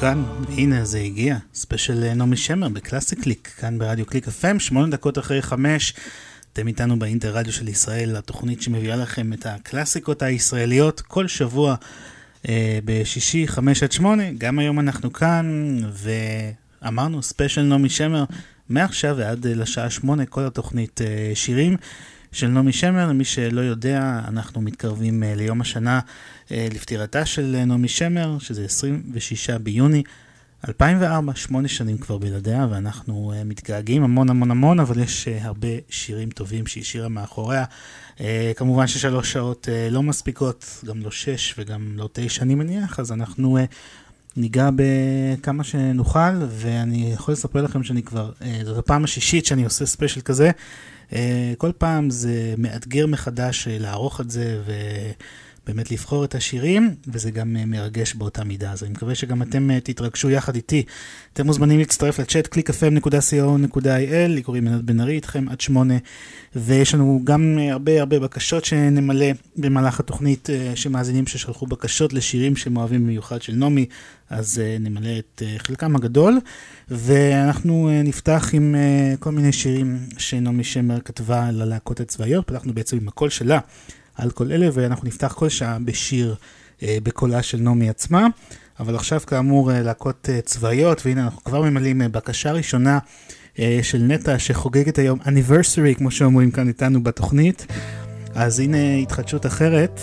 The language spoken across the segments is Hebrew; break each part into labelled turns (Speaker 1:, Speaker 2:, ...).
Speaker 1: כאן, הנה זה הגיע, ספיישל אה, נעמי שמר בקלאסי קליק, כאן ברדיו קליק FM, שמונה דקות אחרי חמש, אתם איתנו באינטרדיו של ישראל, התוכנית שמביאה לכם את הקלאסיקות הישראליות כל שבוע אה, בשישי, חמש עד שמונה, גם היום אנחנו כאן, ואמרנו ספיישל נעמי שמר, מעכשיו ועד אה, לשעה שמונה, כל התוכנית אה, שירים. של נעמי שמר. למי שלא יודע, אנחנו מתקרבים ליום השנה לפטירתה של נעמי שמר, שזה 26 ביוני. 2004, שמונה שנים כבר בלעדיה, ואנחנו uh, מתגעגעים המון המון המון, אבל יש הרבה שירים טובים שהיא השאירה מאחוריה. כמובן ששלוש שעות לא מספיקות, גם לא שש וגם לא תשע אני מניח, אז אנחנו ניגע בכמה שנוכל, ואני יכול לספר לכם שאני כבר, זאת הפעם השישית שאני עושה ספיישל כזה. כל פעם זה מאתגר מחדש לערוך את זה, ו... באמת לבחור את השירים, וזה גם אה, מרגש באותה מידה. אז אני מקווה שגם אתם אה, תתרגשו יחד איתי. אתם מוזמנים להצטרף לצ'אט www.clickfm.co.il, לי קוראים ענת בן ארי, איתכם עד שמונה, ויש לנו גם אה, הרבה הרבה בקשות שנמלא במהלך התוכנית, שמאזינים ששלחו בקשות לשירים שהם אוהבים במיוחד של נעמי, אז נמלא את חלקם הגדול, ואנחנו נפתח עם כל מיני שירים שנעמי שמר כתבה ללהקות הצבאיות, פתחנו בעצם עם הקול שלה. על כל אלה, ואנחנו נפתח כל שעה בשיר אה, בקולה של נעמי עצמה. אבל עכשיו כאמור אה, להקות אה, צבאיות, והנה אנחנו כבר ממלאים בקשה ראשונה של נטע שחוגגת היום anniversary, כמו שאומרים כאן איתנו בתוכנית. אז הנה התחדשות אחרת,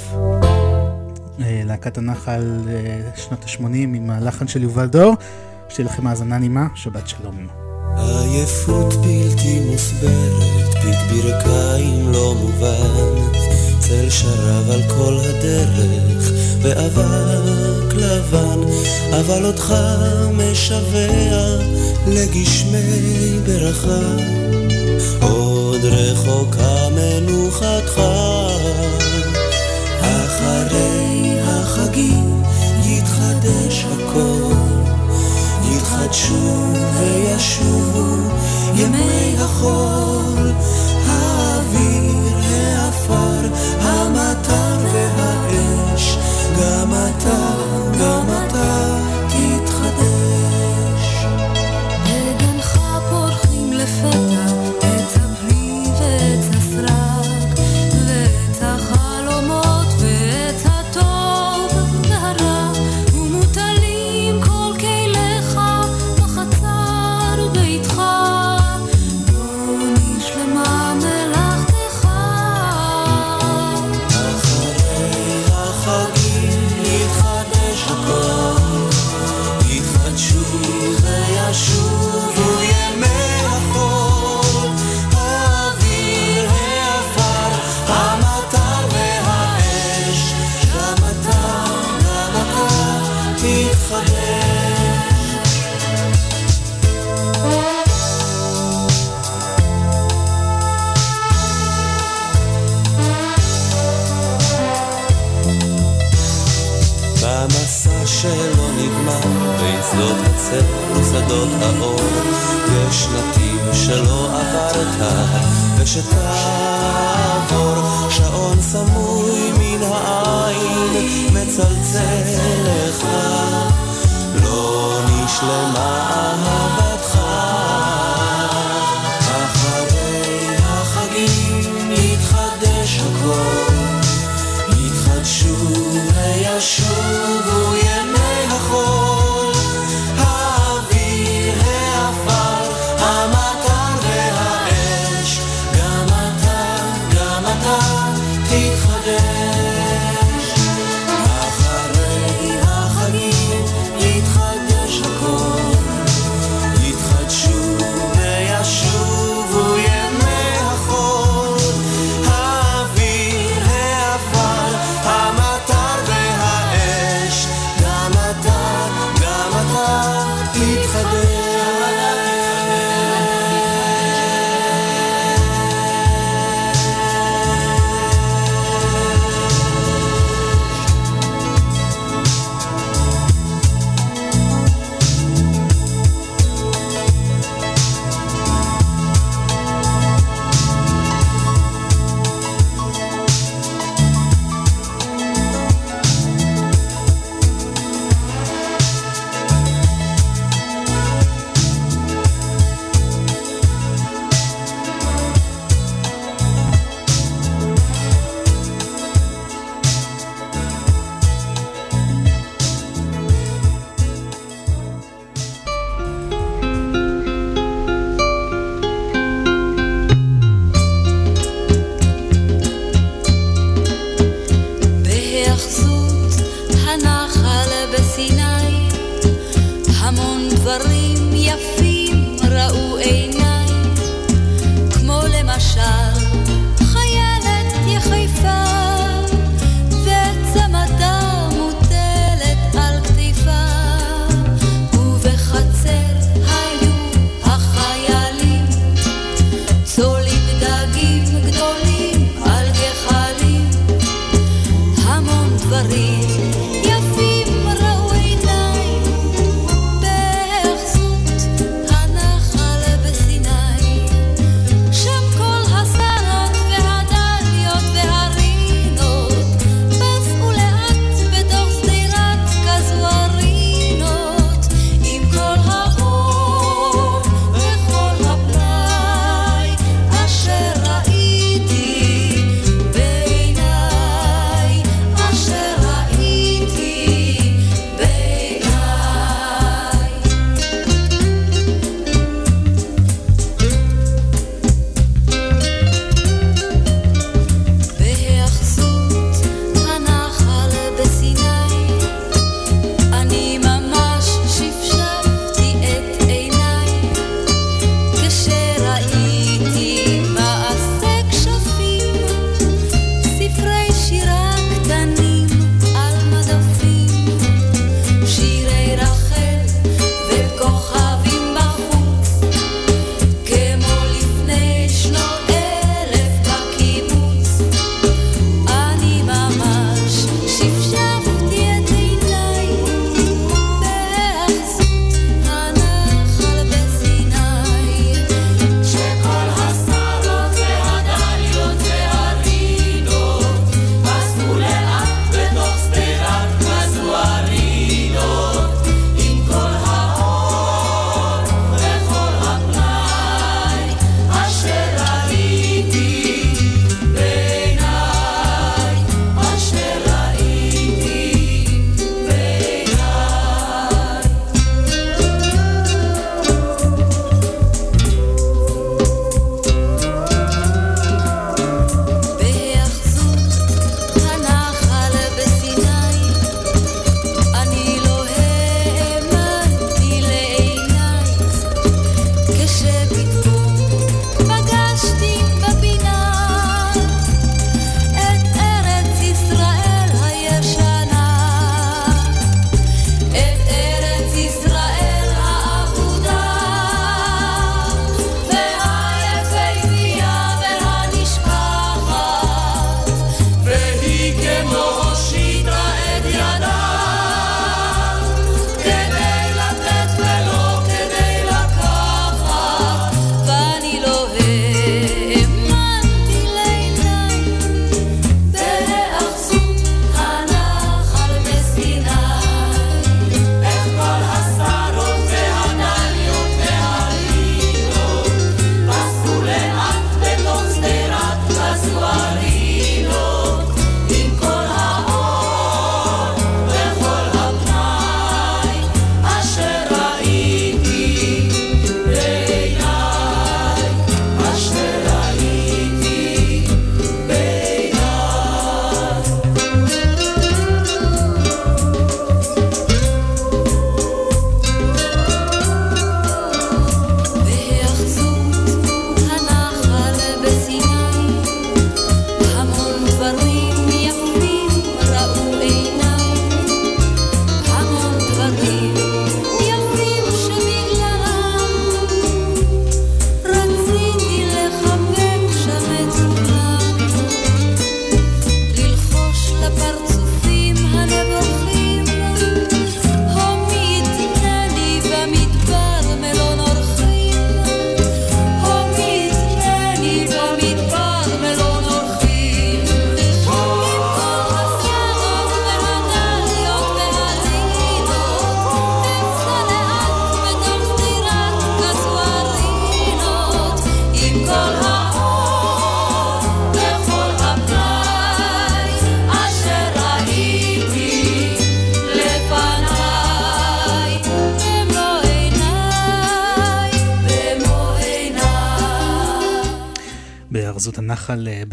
Speaker 1: להקת הנחל שנות ה-80 עם הלחן של יובל דור, שתהיה לכם האזנה נעימה, שבת שלום.
Speaker 2: עייפות בלתי מוסברת, פיק ברכיים לא מובן. צל שרב על כל הדרך, באבק לבן, אבל אותך משווע לגשמי ברכה. עוד רחוקה מנוחתך, אחרי החגים יתחדש הכל, יתחדשו וישובו ימי החול, האור, יש נתיב שלא עברת, ושתעבור, שעון סמוי מן העין, מצלצל לך, לא נשלמה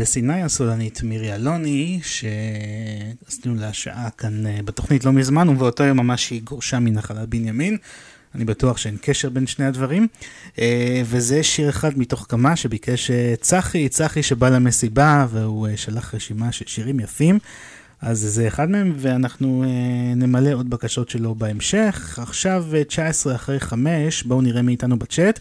Speaker 1: בסיני, הסולנית מירי אלוני, שעשינו לה שעה כאן אה, בתוכנית לא מזמן, ובאותו יום ממש היא גורשה מנחלת בנימין. אני בטוח שאין קשר בין שני הדברים. אה, וזה שיר אחד מתוך כמה שביקש צחי, צחי שבא למסיבה, והוא שלח רשימה של שירים יפים. אז זה אחד מהם, ואנחנו נמלא עוד בקשות שלו בהמשך. עכשיו 19 אחרי 5, בואו נראה מי איתנו בצ'אט.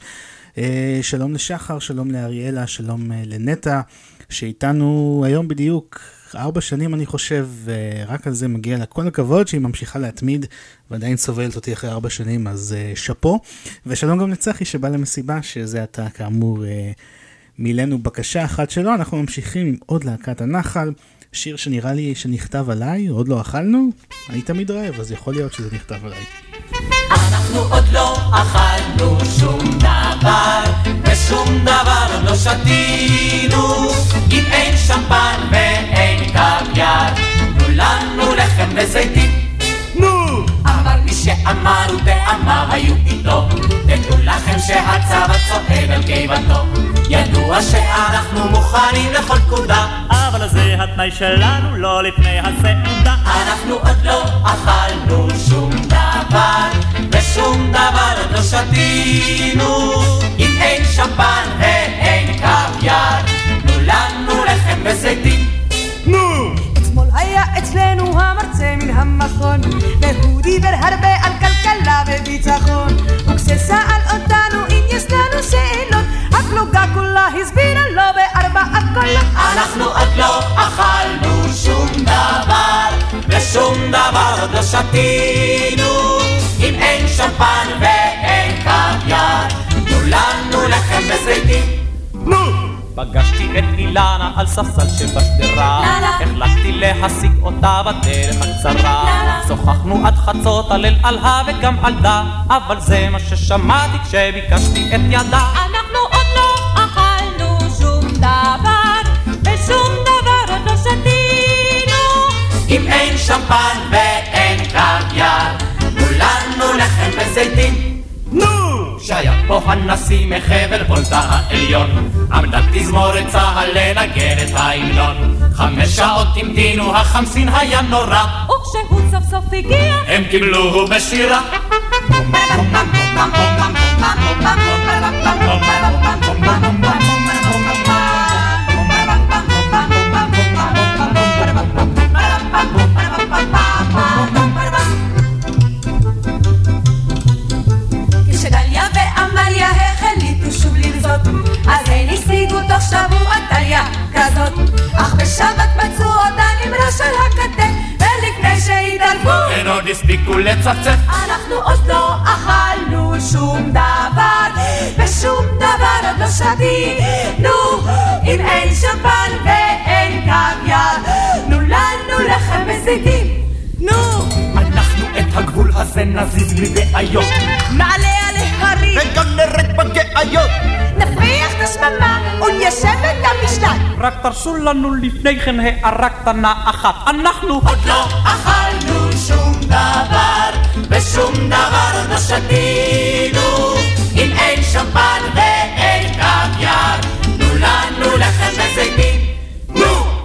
Speaker 1: אה, שלום לשחר, שלום לאריאלה, שלום אה, לנטע, שאיתנו היום בדיוק ארבע שנים אני חושב, ורק על זה מגיע לה כל הכבוד שהיא ממשיכה להתמיד ועדיין סובלת אותי אחרי ארבע שנים, אז uh, שאפו. ושלום גם לצחי שבא למסיבה, שזה אתה כאמור uh, מילאנו בקשה אחת שלו. אנחנו ממשיכים עם עוד להקת הנחל, שיר שנראה לי שנכתב עליי, עוד לא אכלנו, אני תמיד רעב, אז יכול להיות שזה נכתב עליי.
Speaker 3: אנחנו עוד לא אכלנו שום דבר, ושום דבר לא שתינו. אם אין שמפן ואין קוויאר, תנו לנו לחם וזיתים. נו! שאמר וטעמיו היו איתו, תדעו לכם שהצבא צועד על קיבתו. ידוע שאנחנו מוכנים לכל פקודה,
Speaker 4: אבל זה התנאי שלנו, לא לפני הסעודה.
Speaker 3: אנחנו עוד לא אכלנו שום דבר, ושום דבר עוד לא שתינו. אם אין שמפן ואין קוויאר, תנו לנו לחם וזיתים. נו!
Speaker 5: אתמול היה אצלנו המרצה מן המכון, והוא דיבר הרבה על כלכלה וביטחון. וכששאל אותנו אם יש לנו שאלות, הפלוגה כולה הסבירה לו בארבעה קולות.
Speaker 3: אנחנו עוד לא אכלנו שום דבר, ושום דבר עוד לא שתינו. אם אין שמפן ואין קוויאר, תנו לנו לחם וזיתים. נו!
Speaker 4: פגשתי את אילנה על ספסל שבשדרה, החלטתי להשיג אותה בדרך הקצרה. שוחחנו עד חצות על ה וגם על דה, אבל זה מה ששמעתי כשביקשתי את ידה.
Speaker 6: אנחנו עוד לא אכלנו שום דבר, ושום דבר עוד לא שתינו.
Speaker 3: אם אין שמפן ואין קוויאר, תנו לנו לחם וזיתים. נו! שהיה פה הנשיא מחבל וולטה העליון, עמדה תזמורת צה"ל לנגן את ההמנון. חמש שעות המתינו, החמסין היה נורא,
Speaker 6: וכשהוא סוף סוף הגיע,
Speaker 3: הם קיבלוהו בשירה.
Speaker 5: כשדליה השיגו תוך שבוע טליה כזאת. אך בשבת מצאו אותה ראש על הכתף, ולפני שהתערבו,
Speaker 3: הן עוד הספיקו לצפצף.
Speaker 5: אנחנו עוד לא אכלנו שום דבר, ושום דבר עוד לא שתינו. אם אין שמפן ואין קוויאר, תנו לנו לחם וזיתים. נו,
Speaker 3: אנחנו את הגבול הזה נזיז בלי בעיות,
Speaker 5: נעלה על ההרים,
Speaker 3: וגם נרד בגאיות.
Speaker 5: נפריח את השממה וניישב את המשלט.
Speaker 4: רק תרשו לנו לפני כן הערה קטנה אחת. אנחנו
Speaker 3: עוד לא אכלנו שום דבר, ושום דבר לא שתינו. אם אין שמפן ואין קוויאר, תנו לנו לחם וזיתים. נו!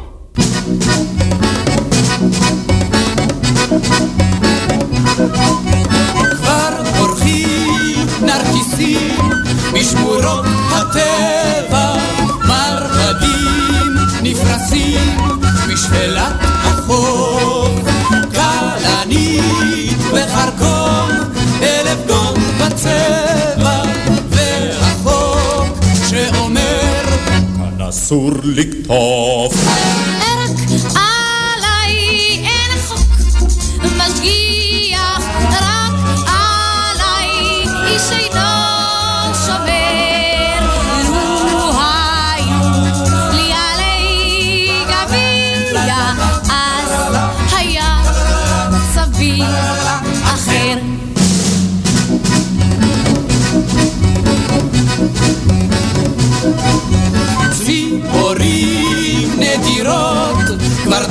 Speaker 7: משמורות הטבע, מרבדים נפרסים משפלת החוף, כלנית וחרקום, אלף גון בצבע, והחוק שאומר כאן אסור לקטוף.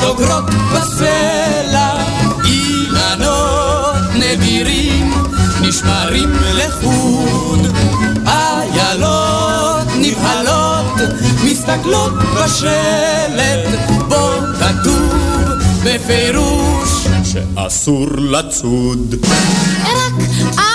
Speaker 7: דוגרות בסלע, אילנות נדירים נשמרים לחוד, איילות נבהלות מסתכלות
Speaker 8: בשלט, בו כתוב בפירוש שאסור לצוד.
Speaker 7: רק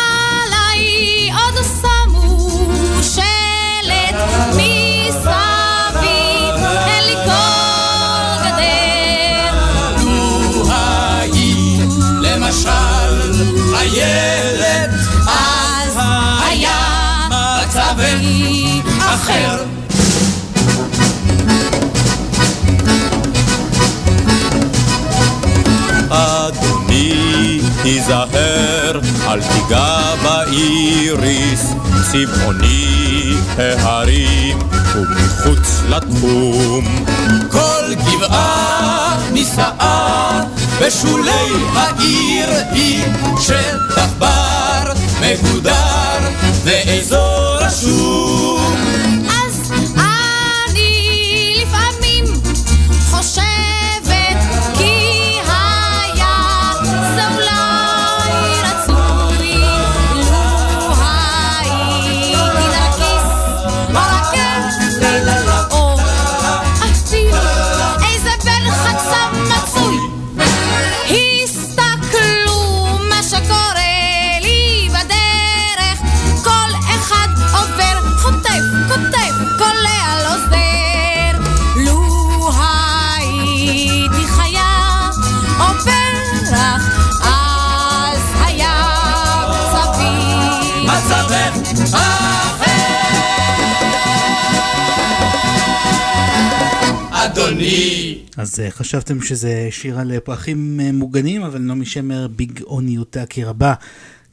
Speaker 8: אחר. אדוני, תיזהר, אל תיגע באיריס, צבעוני ההרים ומחוץ לתחום. כל גבעה נישאה בשולי העיר היא שטח בר מגודר ואזור רשום.
Speaker 7: אז
Speaker 1: אה, חשבתם שזה שיר על אה, פרחים אה, מוגנים, אבל נעמי שמר בגאוניותה כי רבה.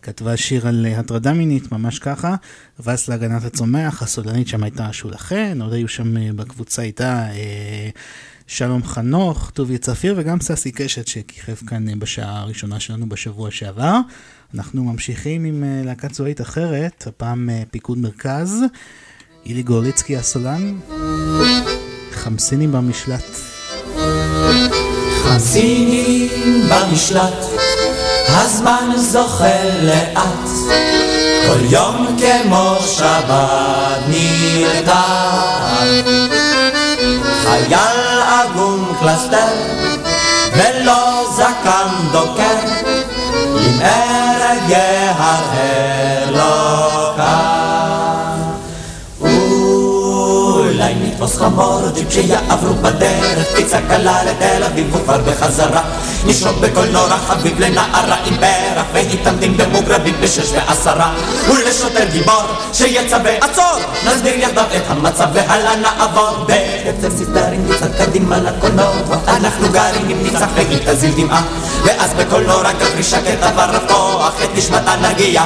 Speaker 1: כתבה שיר על הטרדה מינית, ממש ככה. ואז להגנת הצומח, הסולנית שם הייתה שולה חן, עוד היו שם בקבוצה איתה אה, שלום חנוך, טוביה צפיר וגם ססי קשת שכיכב כאן בשעה הראשונה שלנו בשבוע שעבר. אנחנו ממשיכים עם להקת צבאית אחרת, הפעם פיקוד מרכז. אילי גורליצקי הסולן, חמסינים במשלט.
Speaker 3: חמסינים במשלט, הזמן זוחל לאט, כל יום כמו שבת נרתע. חייל עגום קלסתר, ולא זקן דוקר, עם ערב יהרהר חמור או ג'יפ שיעברו בדרך, פיצה קלה לתל אביב וכבר בחזרה. נשרוק בקולנוע חביב לנערה עם פרח, והתעמדים במוגרבים בשש ועשרה. ולשוטר גיבור שיצא ועצור, נסביר יחדיו את המצב והלאה נעבור. בקצב סיסטרים קצת קדימה לקולנוע, אנחנו גרים עם ניצח והיא תזיל דמעה. ואז בקולנוע גברי שקט עבר רב כוח את נשמתה נרגיע.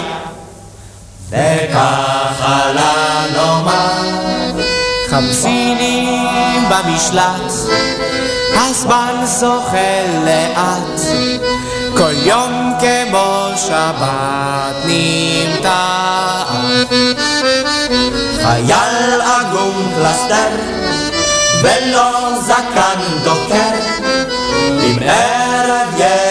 Speaker 3: וככה לנאמר חמסינים במשלט, הזמן זוחל לאט, כל יום כמו שבת נמתח. חייל עגום קלסתר, ולא זקן דוקר, עם ערב יהרהר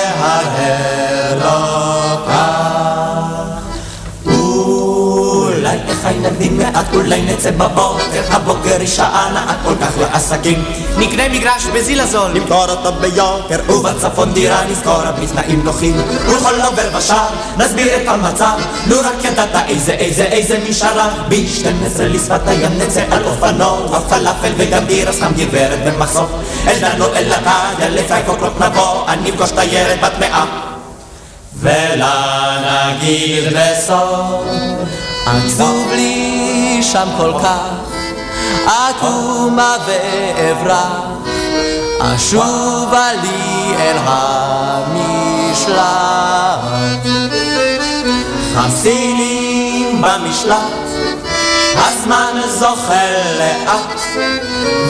Speaker 3: נקדים מעט, אולי נצא בבוקר, הבוקר היא שעה נעה כל כך לעסקים. נקנה מגרש בזיל הזול, נמכור אותו ביוקר, ובצפון דירה נזכור בתנאים נוחים. ולכל עובר ושער, נסביר את המצב, לו רק ידעת איזה איזה איזה משארה. ב-12 לשפת הים נצא על אופנוע, פלאפל וגם בירה, סתם גברת במחסוף. אלדנו אל הקדיה, לפי קוקלות נבוא, אני אפגוש תיירת בת מאה. ולה נגיד בסוף, עצוב לי שם כל כך, עקומה ואברח, אשובה לי אל המשלט. חמסינים במשלט, הזמן זוחל לאט,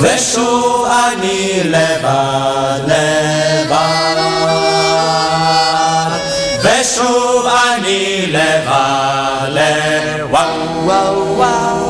Speaker 3: ושוב אני לבד לבד. ושוב אני לבד לבד. וואו וואו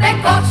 Speaker 9: Pentecost.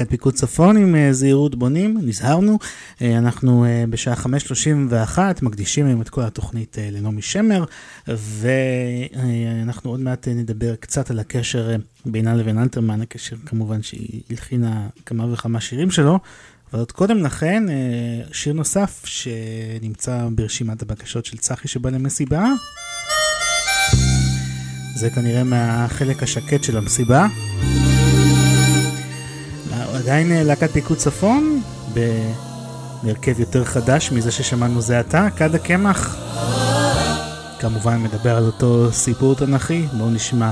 Speaker 10: להקת פיקוד צפון עם אה, זהירות בונים, נזהרנו. אה, אנחנו בשעה 5.31 מקדישים היום את כל התוכנית לנעמי שמר, ואנחנו עוד מעט נדבר קצת על הקשר בינה לבין אלתרמן, הקשר כמובן שהיא הלחינה כמה וכמה שירים שלו. אבל עוד קודם לכן, שיר נוסף שנמצא ברשימת הבקשות של צחי שבא למסיבה. זה כנראה מהחלק השקט של המסיבה. עדיין אה, להקת פיקוד צפון, בהרכב יותר חדש מזה ששמענו זה עתה, כד הקמח. כמובן מדבר על אותו סיפור תנכי, בואו נשמע.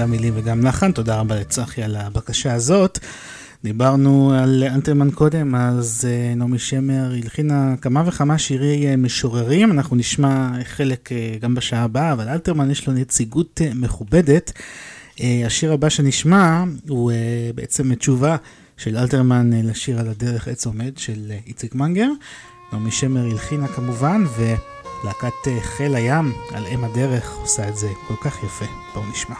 Speaker 10: גם מילים וגם לחן, תודה רבה לצחי על הבקשה הזאת. דיברנו על אנטרמן קודם, אז uh, נעמי שמר הלחינה כמה וכמה שירי uh, משוררים, אנחנו נשמע חלק uh, גם בשעה הבאה, אבל אלתרמן יש לו נציגות מכובדת. השיר הבא שנשמע הוא בעצם תשובה של אלתרמן לשיר על הדרך עץ עומד של איציק מנגר. נעמי שמר הלחינה כמובן, ו... להקת אה, חיל הים על אם הדרך עושה את זה כל כך יפה. בואו נשמע.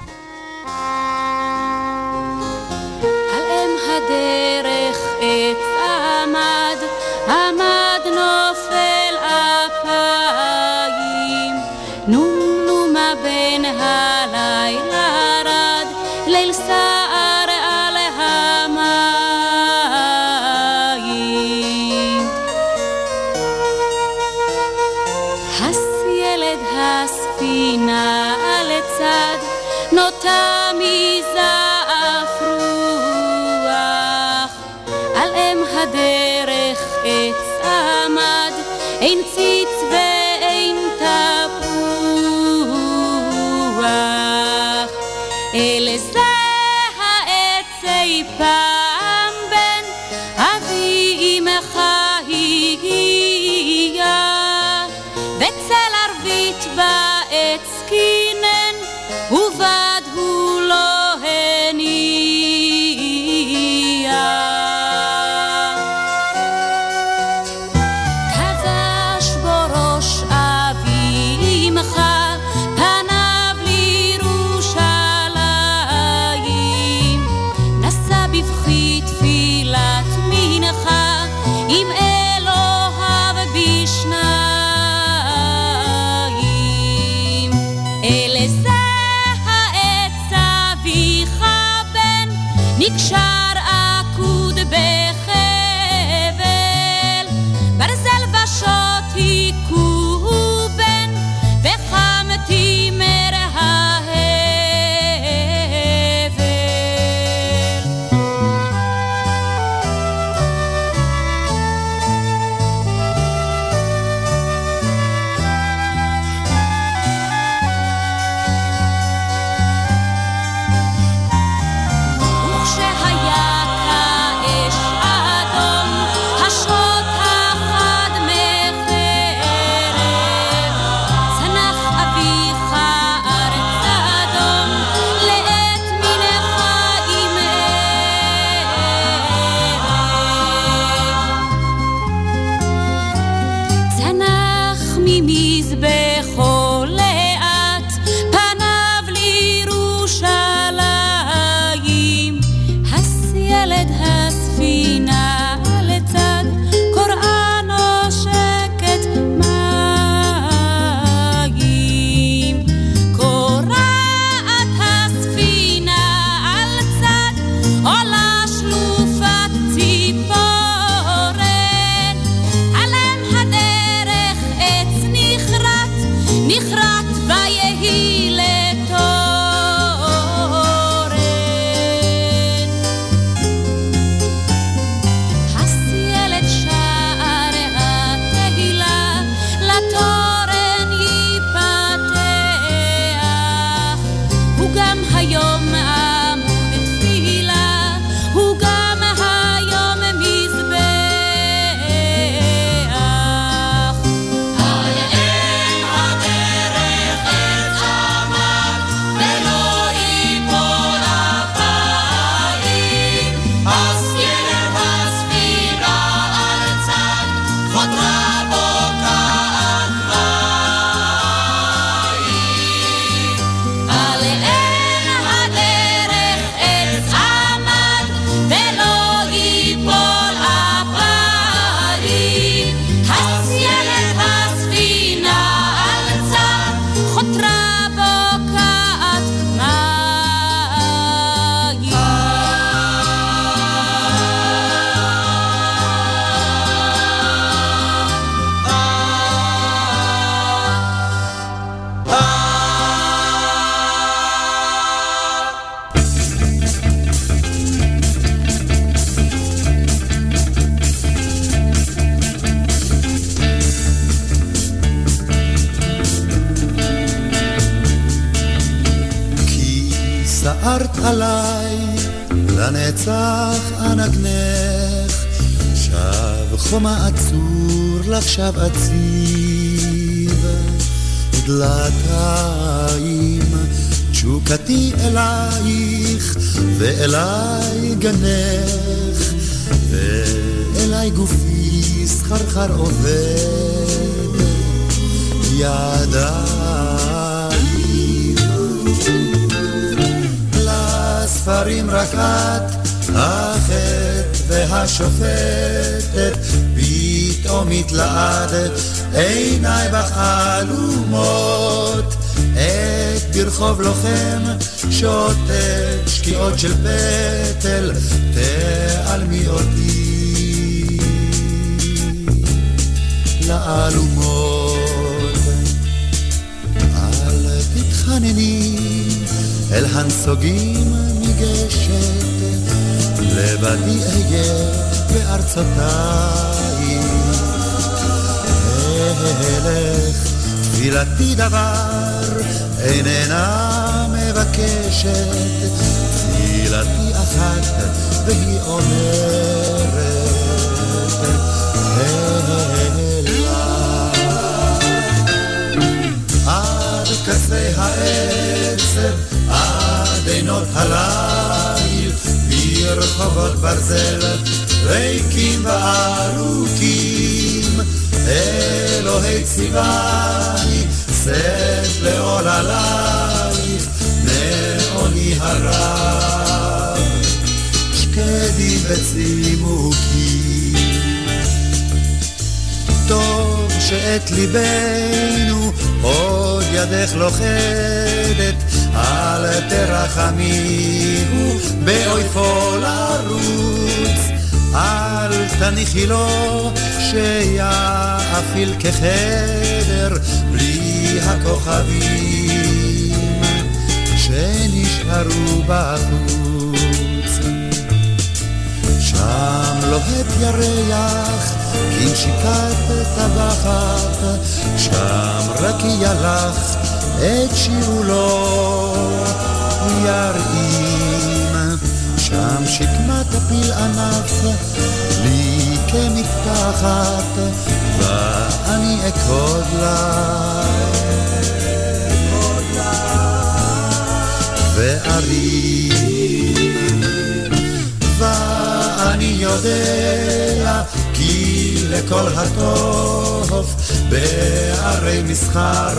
Speaker 11: יודע כי לכל הטוב בערי מסחר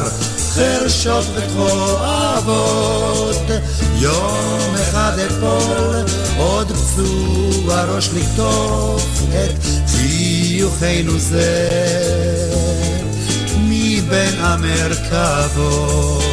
Speaker 11: חרשות וכואבות. יום אחד אפול עוד פצוע ראש לקטוף את חיוכנו זה. מבין המרכבות.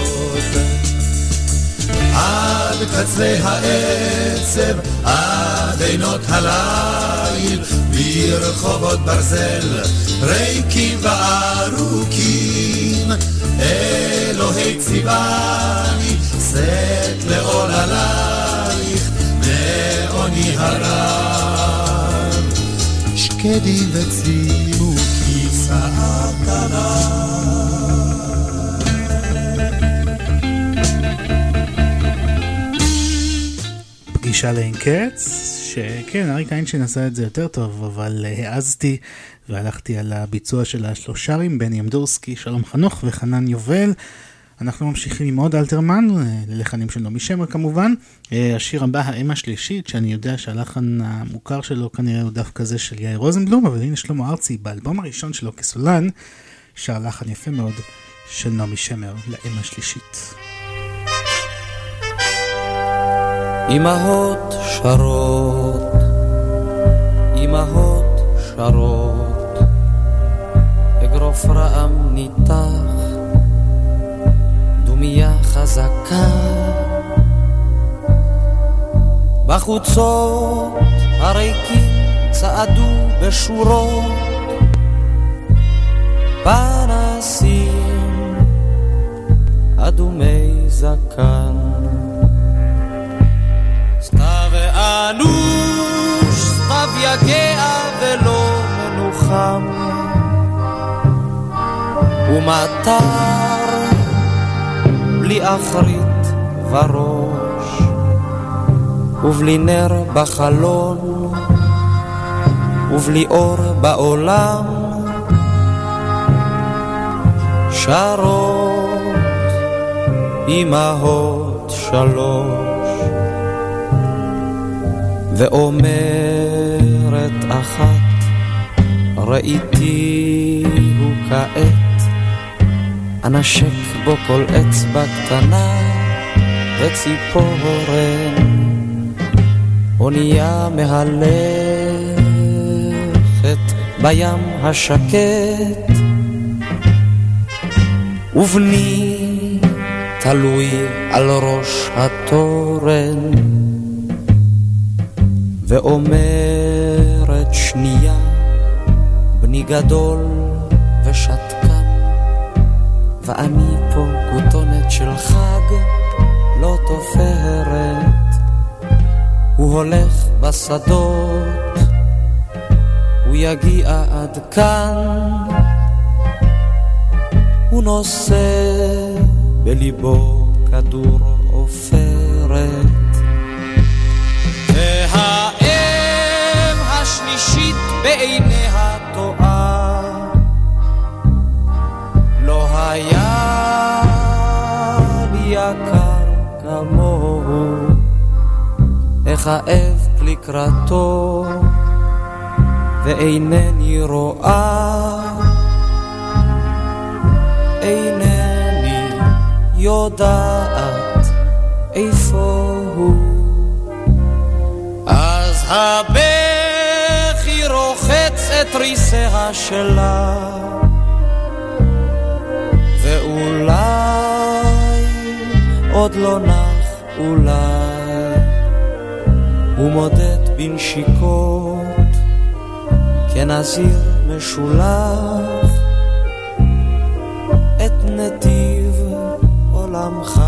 Speaker 11: עד קצרי העצב עד עינות הליל, ברחובות ברזל, ריקים וארוכים. אלוהי ציווני, שאת לעוללייך, מעוני הרע. שקדים וצימו כיסא
Speaker 1: התנ"ך משאל אין קץ, שכן, אריק איינשטיין עשה את זה יותר טוב, אבל אה, העזתי והלכתי על הביצוע של השלושרים, בני אמדורסקי, שלום חנוך וחנן יובל. אנחנו ממשיכים עם עוד אלתרמן, אה, ללחנים של נעמי שמר כמובן. אה, השיר הבא, האם השלישית, שאני יודע שהלחן המוכר שלו כנראה הוא דווקא זה של יאיר רוזנבלום, אבל הנה שלמה ארצי, באלבום הראשון שלו כסולן, שהלחן יפה מאוד של נעמי שמר, לאם השלישית.
Speaker 12: אמהות שרות, אמהות שרות, אגרוף רעם ניתח דומייה חזקה. בחוצות הריקים צעדו בשורות פנסים אדומי זקן ואנוש, סתיו יגע ולא מנוחם. ומטר בלי אחרית וראש, ובלי נר בחלון, ובלי אור בעולם, שרות אמהות שלוש, ואומרת אחת, ראיתי הוא כעת אנשק בו כל אצבע קטנה וציפורן. אונייה מהלכת בים השקט, ובני תלוי על ראש התורן, ואומרת שנייה, בני גדול ואני פה כותונת של חג לא תופרת. הוא הולך בשדות, הוא יגיע עד כאן. הוא נושא בליבו כדור עופרת. אכאב לקראתו, ואינני רואה, אינני יודעת איפה הוא. אז הבכי רוחץ את ריסיה שלה ואולי עוד לא נח אולי הוא מודד בנשיקות כנזיר משולח את נתיב עולמך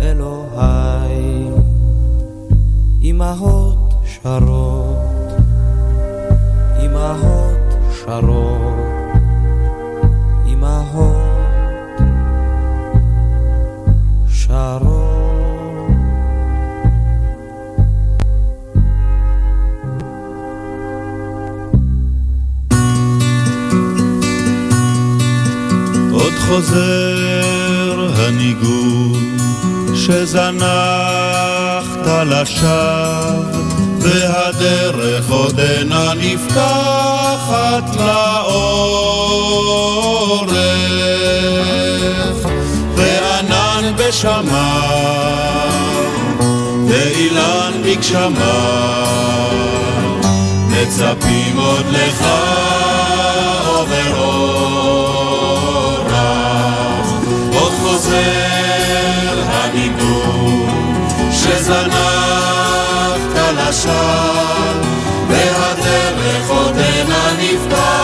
Speaker 12: אלוהי. אמהות שרות אמהות שרות אמהות
Speaker 13: חוזר הניגון שזנחת לשווא והדרך עודנה נפתחת לאורך וענן בשמיים ואילן בגשמיים מצפים עוד לך חוזר הניגון שזנחת לשווא והדרך עודנה נפתחת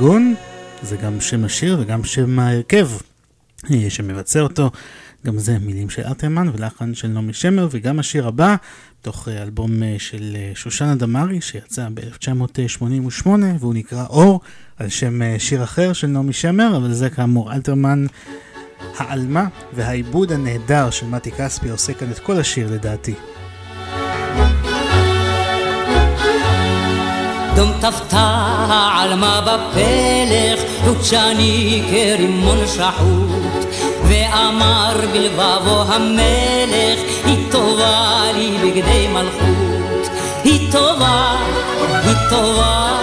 Speaker 1: הניגון, זה גם שם השיר וגם שם ההרכב אה, שמבצע אותו. גם זה מילים של אלתרמן ולחן של נעמי שמר, וגם השיר הבא, תוך אה, אלבום אה, של שושנה דמארי, שיצא ב-1988, והוא נקרא אור, על שם שיר אחר של נעמי שמר, אבל זה כאמור אלתרמן. העלמה והעיבוד הנהדר של מתי כספי עושה כאן את כל השיר לדעתי.
Speaker 14: דום תפתע מה בפלך, ותשני כרימון שחוט. ואמר בלבבו המלך, היא טובה לי בגדי מלכות. היא טובה, היא טובה,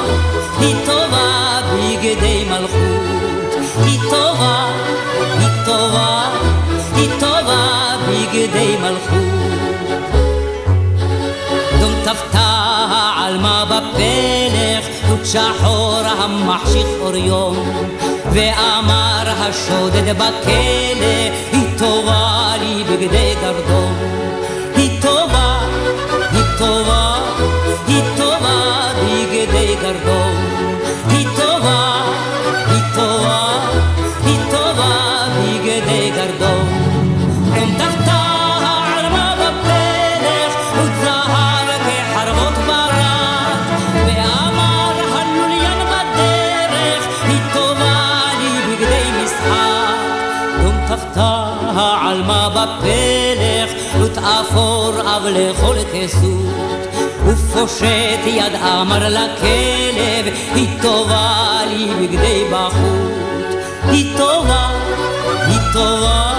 Speaker 14: היא טובה בגדי מלכות. היא טובה, היא טובה, היא טובה בגדי מלכות. דום תפתע על מה בפלך, שחור המחשיך אור יום, ואמר השודד בכלא, היא טובה לי בגדי גרדום. לכל כסות. ופושט יד אמר לכלב, היא טובה לי בגדי בחוט. היא טובה, היא טובה,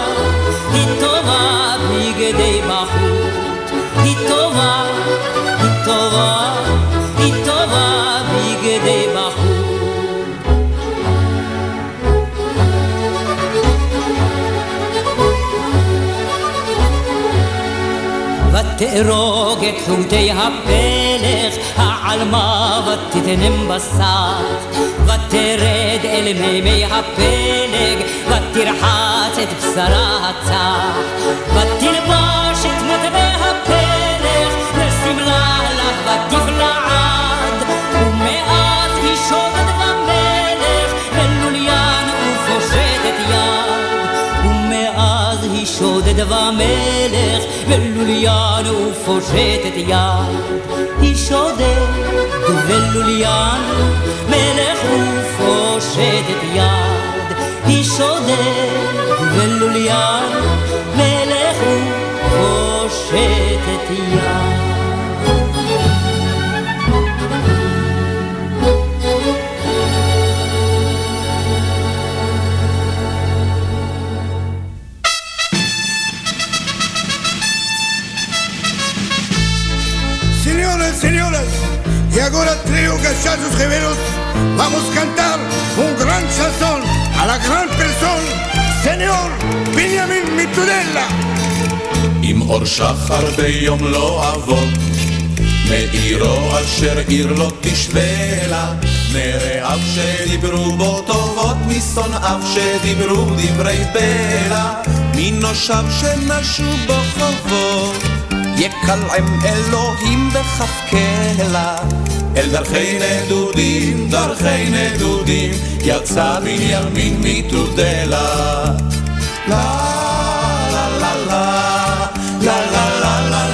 Speaker 14: היא טובה בגדי בחוט. ותארוג את חוטי הפלך, העלמה ותתנם בסך, ותרד אל מימי הפלג, ותרחץ את בשרה הצח, ותלבש את מטבע הפלך, ושמלה לך ותפלעד, ומאז היא שודד במלך, ולוליין ופושטת יד, ומאז היא שודד במלך, ולוליין ופושטת יד. היא שודד ולוליין, מלך ופושטת יד. היא שודד ולוליין, מלך ופושטת יד.
Speaker 15: Y ahora trío gachazos gemelos, vamos a cantar un gran chanson a la gran persona, señor בנימין מטודלה.
Speaker 13: עם אור שחר ביום לא אבות, מאירו אשר עיר לא תשווה לה, מרעיו שדיברו בו טובות, משונאיו שדיברו דברי בלע, מנושיו שנשו בו חובות.
Speaker 16: יקלעם אלוהים בכף קלע. אל דרכי נדודים, דרכי נדודים, יצא בנימין מתודלה. לה לה לה לה לה לה לה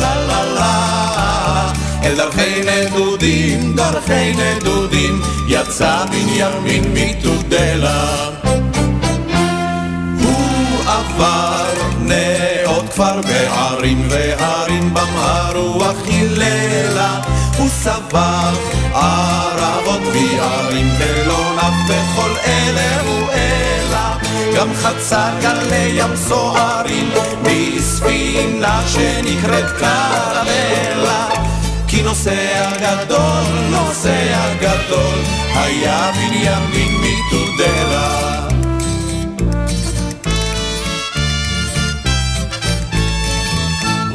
Speaker 16: לה לה לה אל דרכי נדודים, דרכי נדודים, יצא בנימין מתודלה. עבר נאות כפר בערים והרים בם הרוח היללה. הוא סבב ערבות ויערים ולא נף בכל אלה הוא אלא גם חצה גלי ים סוערים בספינה שנקראת קרמלה כי נוסע גדול, נוסע גדול, היה בנימין מתודלה.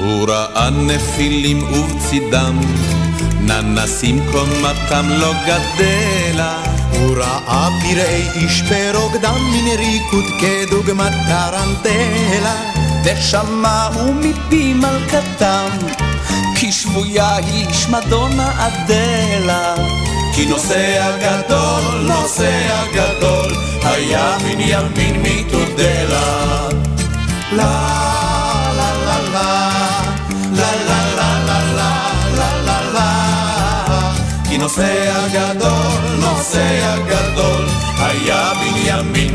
Speaker 16: הוא ראה נפילים ובצידם, ננסים קומתם לא גדלה.
Speaker 17: הוא ראה פראי איש ברוקדם מן ריקוד כדוגמת טרנטלה.
Speaker 16: ושמעו מפי מלכתם, כי שבויה היא שמדונה אדלה. כי נוסע גדול, נוסע גדול, היה בנימין מתודלה. לה לה נוסע גדול, נוסע גדול, היה בנימין.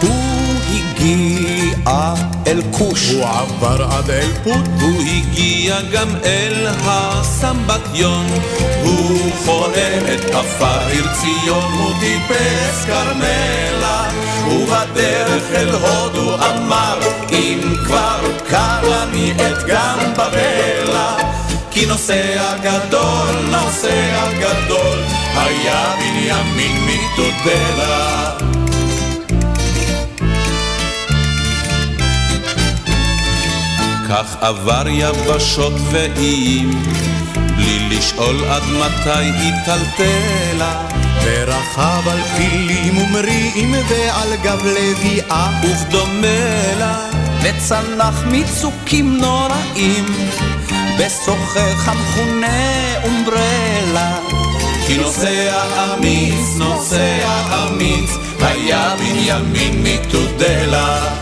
Speaker 16: הוא הגיע אל כוש.
Speaker 17: הוא עבר עד אל פוט.
Speaker 16: הוא הגיע גם אל הסמבטיון. הוא חולם את עפר עיר ציון, הוא טיפס כרמלה. ובדרך אל הודו אמר, אם כבר קר אני את גם בבלה. כי נוסע גדול, נוסע גדול, היה בנימין מתודלה. כך עבר יבשות ואיים, בלי לשאול עד מתי היא טלטלה.
Speaker 17: ורכב על פילים ומריעים ועל גב לביאה
Speaker 16: וכדומה לה, וצנח מצוקים נוראים, בשוחך המכונה אומברלה. כי נוסע אמיץ, נוסע אמיץ, היה בנימין מתודלה.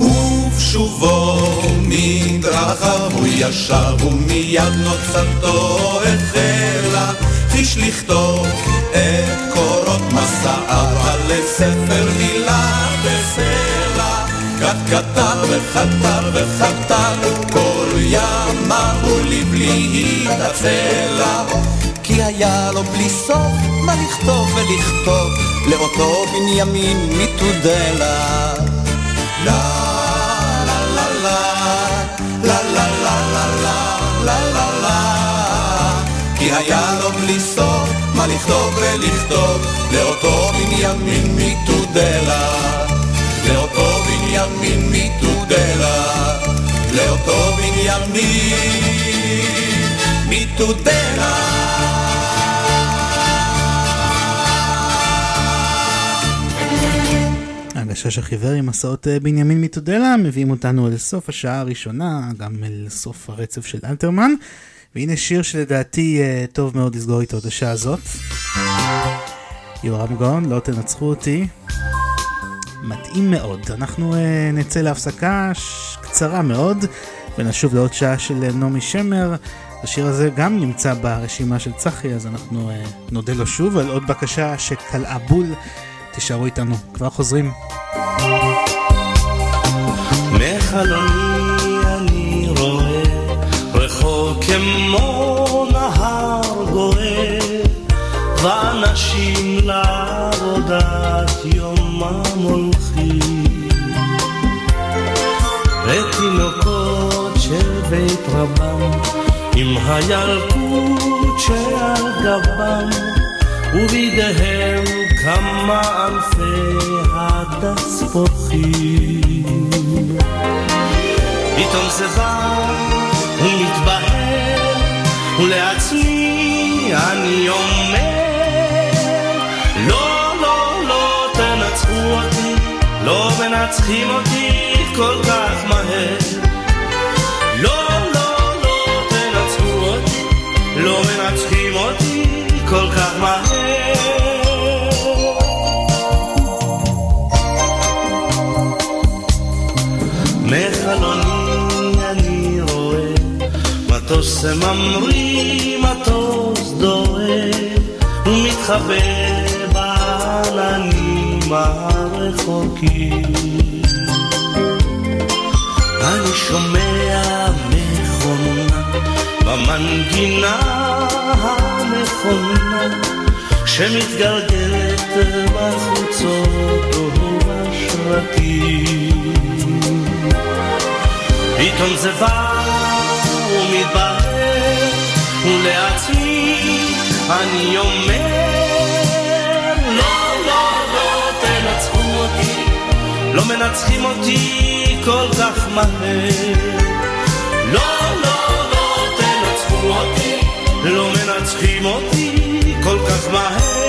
Speaker 16: ובשובו מדרכיו הוא ישב ומיד נוצתו החלה חיש לכתוב את קורות מסעיו על ספר מילה בסלע כתב וכתב וכתב כל ימיו ולבלי התעצלה כי היה לו בלי סוף מה לכתוב ולכתוב לאותו בנימין מתודלה לה כי היה לו בלי סוף מה לכתוב ולכתוב לאותו בנימין מתודלה לאותו בנימין מתודלה לאותו בנימין מתודלה
Speaker 1: הגשש החיוור עם מסעות בנימין מתודלה מביאים אותנו אל סוף השעה הראשונה, גם אל סוף הרצף של אלתרמן. והנה שיר שלדעתי טוב מאוד לסגור איתו את השעה הזאת. יורם גאון, לא תנצחו אותי. מתאים מאוד. אנחנו uh, נצא להפסקה קצרה מאוד, ונשוב לעוד שעה של נעמי שמר. השיר הזה גם נמצא ברשימה של צחי, אז אנחנו uh, נודה לו שוב על עוד בקשה שקלעה בול. תישארו איתנו, כבר חוזרים.
Speaker 18: מחלוני אני לעבודת יומם הולכים ותינוקות של בית רבם עם הילקוט שעל גבם ובידיהם כמה אלפי הדס פורחים. פתאום זה בא ומתבהר, ולעצמי אני אומר, מנצחים אותי כל כך מהר. לא, לא, לא תנצחו אותי, לא מנצחים אותי כל כך מהר. מחלוני אני רואה מטוס ממריא, מטוס דוהה, ומתחבא בעננים הרחוקים. אני שומע מכונה במנגינה הנכונה שמתגלגלת בחוצות ובשרקים. פתאום זה בא ומתבהר, ולעצמי אני אומר, לא מנצחים אותי כל כך מהר. לא, לא, לא תנצחו אותי, לא מנצחים אותי כל כך מהר.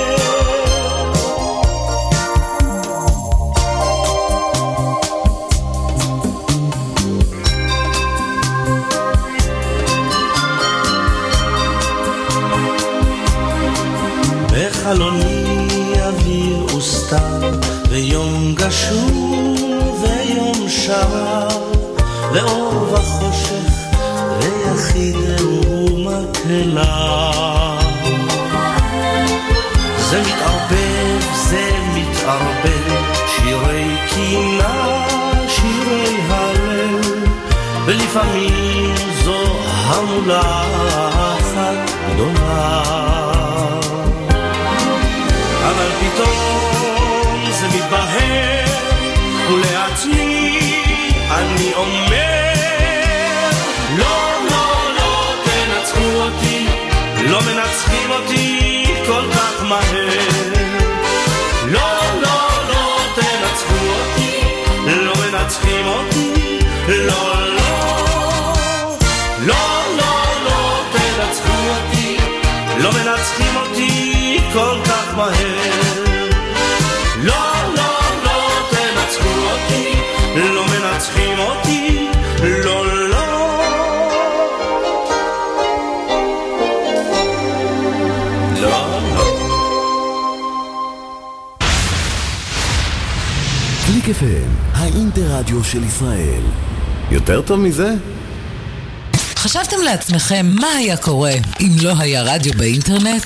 Speaker 18: love
Speaker 19: קליק FM, האינטרדיו של ישראל. יותר טוב מזה?
Speaker 20: חשבתם לעצמכם מה היה קורה אם לא היה רדיו באינטרנט?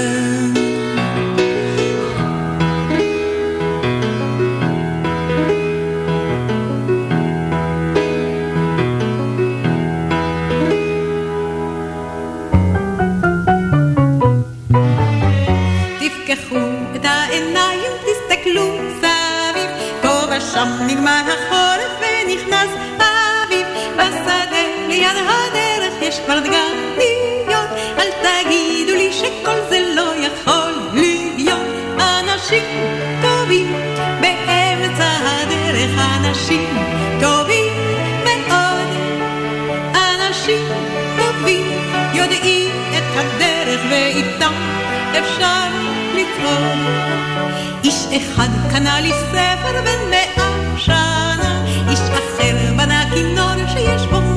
Speaker 21: שם נגמר החורף ונכנס האביב. בשדה ליד הדרך יש כבר דגניות אל תגידו לי שכל זה לא יכול להיות. אנשים טובים באמצע הדרך אנשים טובים מאוד. אנשים טובים יודעים את הדרך ואיתם אפשר לטעות איש אחד קנה לי ספר בן מאה שנה, איש אחר בנה כינור שיש בו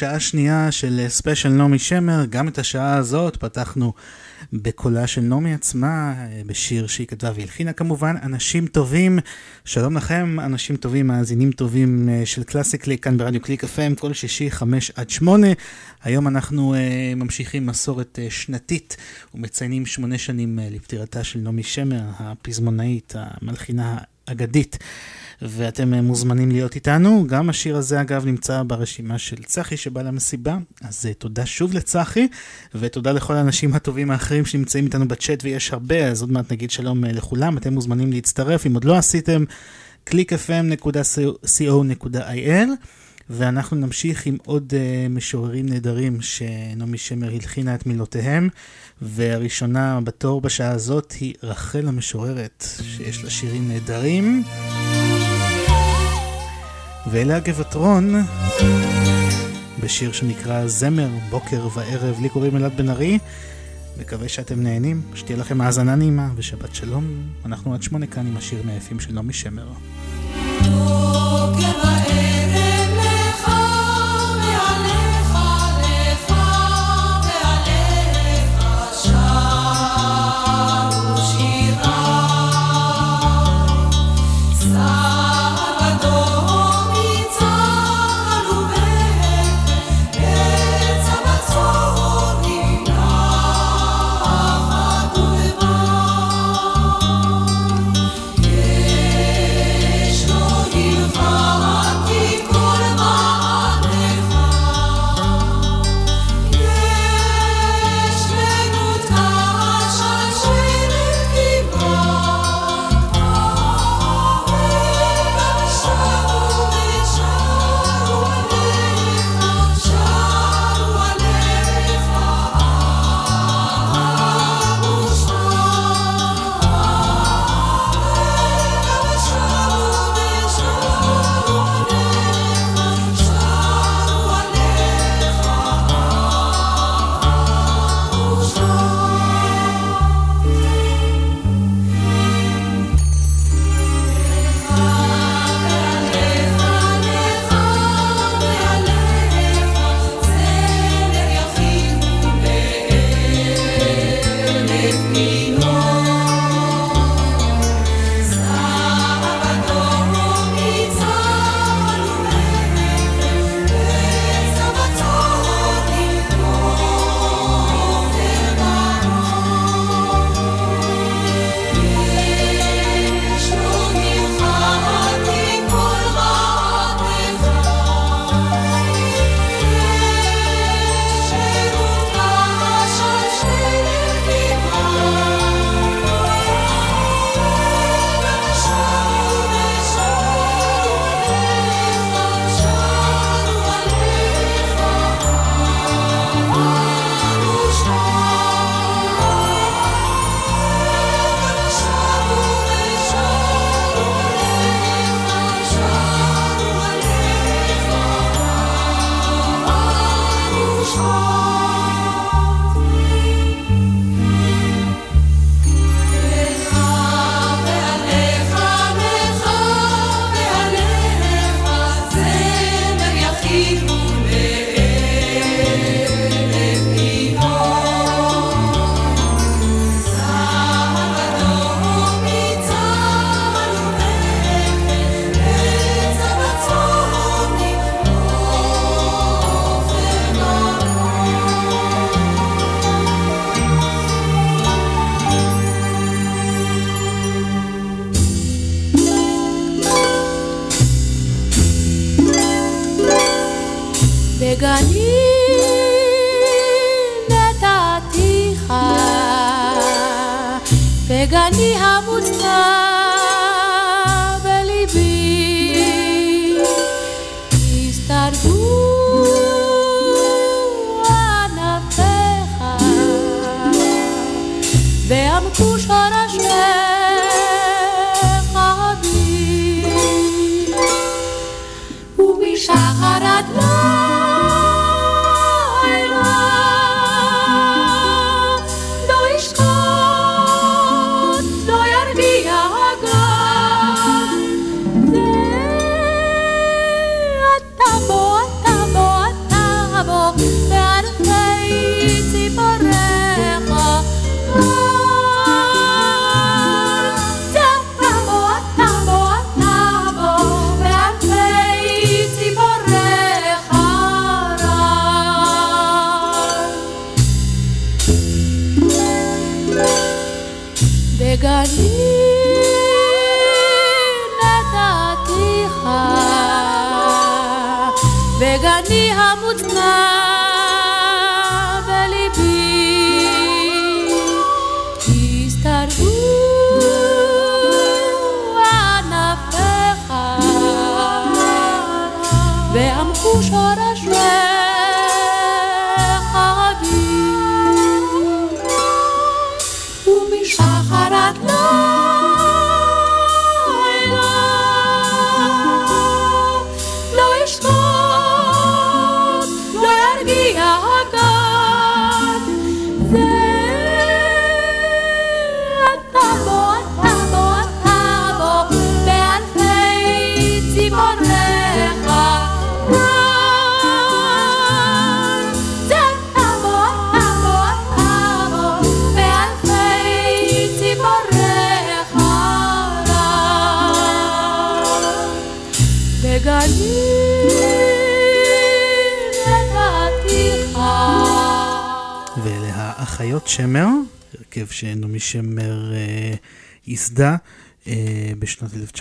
Speaker 1: לשעה שנייה של ספיישל נעמי שמר, גם את השעה הזאת פתחנו בקולה של נעמי עצמה, אה, בשיר שהיא כתבה והלחינה כמובן, אנשים טובים, שלום לכם, אנשים טובים, מאזינים טובים אה, של קלאסי קליק כאן ברדיו קליק FM, כל שישי חמש עד שמונה. היום אנחנו ממשיכים מסורת שנתית ומציינים שמונה שנים לפטירתה של נעמי שמר, הפזמונאית, המלחינה האגדית. ואתם אה, מוזמנים להיות איתנו. גם השיר הזה אגב נמצא ברשימה של צחי שבא למסיבה, אז אה, תודה שוב לצחי, ותודה לכל האנשים הטובים האחרים שנמצאים איתנו בצ'אט ויש הרבה, אז עוד מעט נגיד שלום אה, לכולם, אתם מוזמנים להצטרף, אם עוד לא עשיתם, www.clickfm.co.il ואנחנו נמשיך עם עוד uh, משוררים נהדרים שנעמי שמר הלחינה את מילותיהם, והראשונה בתור בשעה הזאת היא רחל המשוררת, שיש לה שירים נהדרים. ואלה הגבעטרון, בשיר שנקרא זמר, בוקר וערב, לי קוראים אלעד בן ארי. מקווה שאתם נהנים, שתהיה לכם האזנה נעימה ושבת שלום. אנחנו עד שמונה כאן עם השיר מהיפים של נעמי שמר.
Speaker 10: בוקר וערב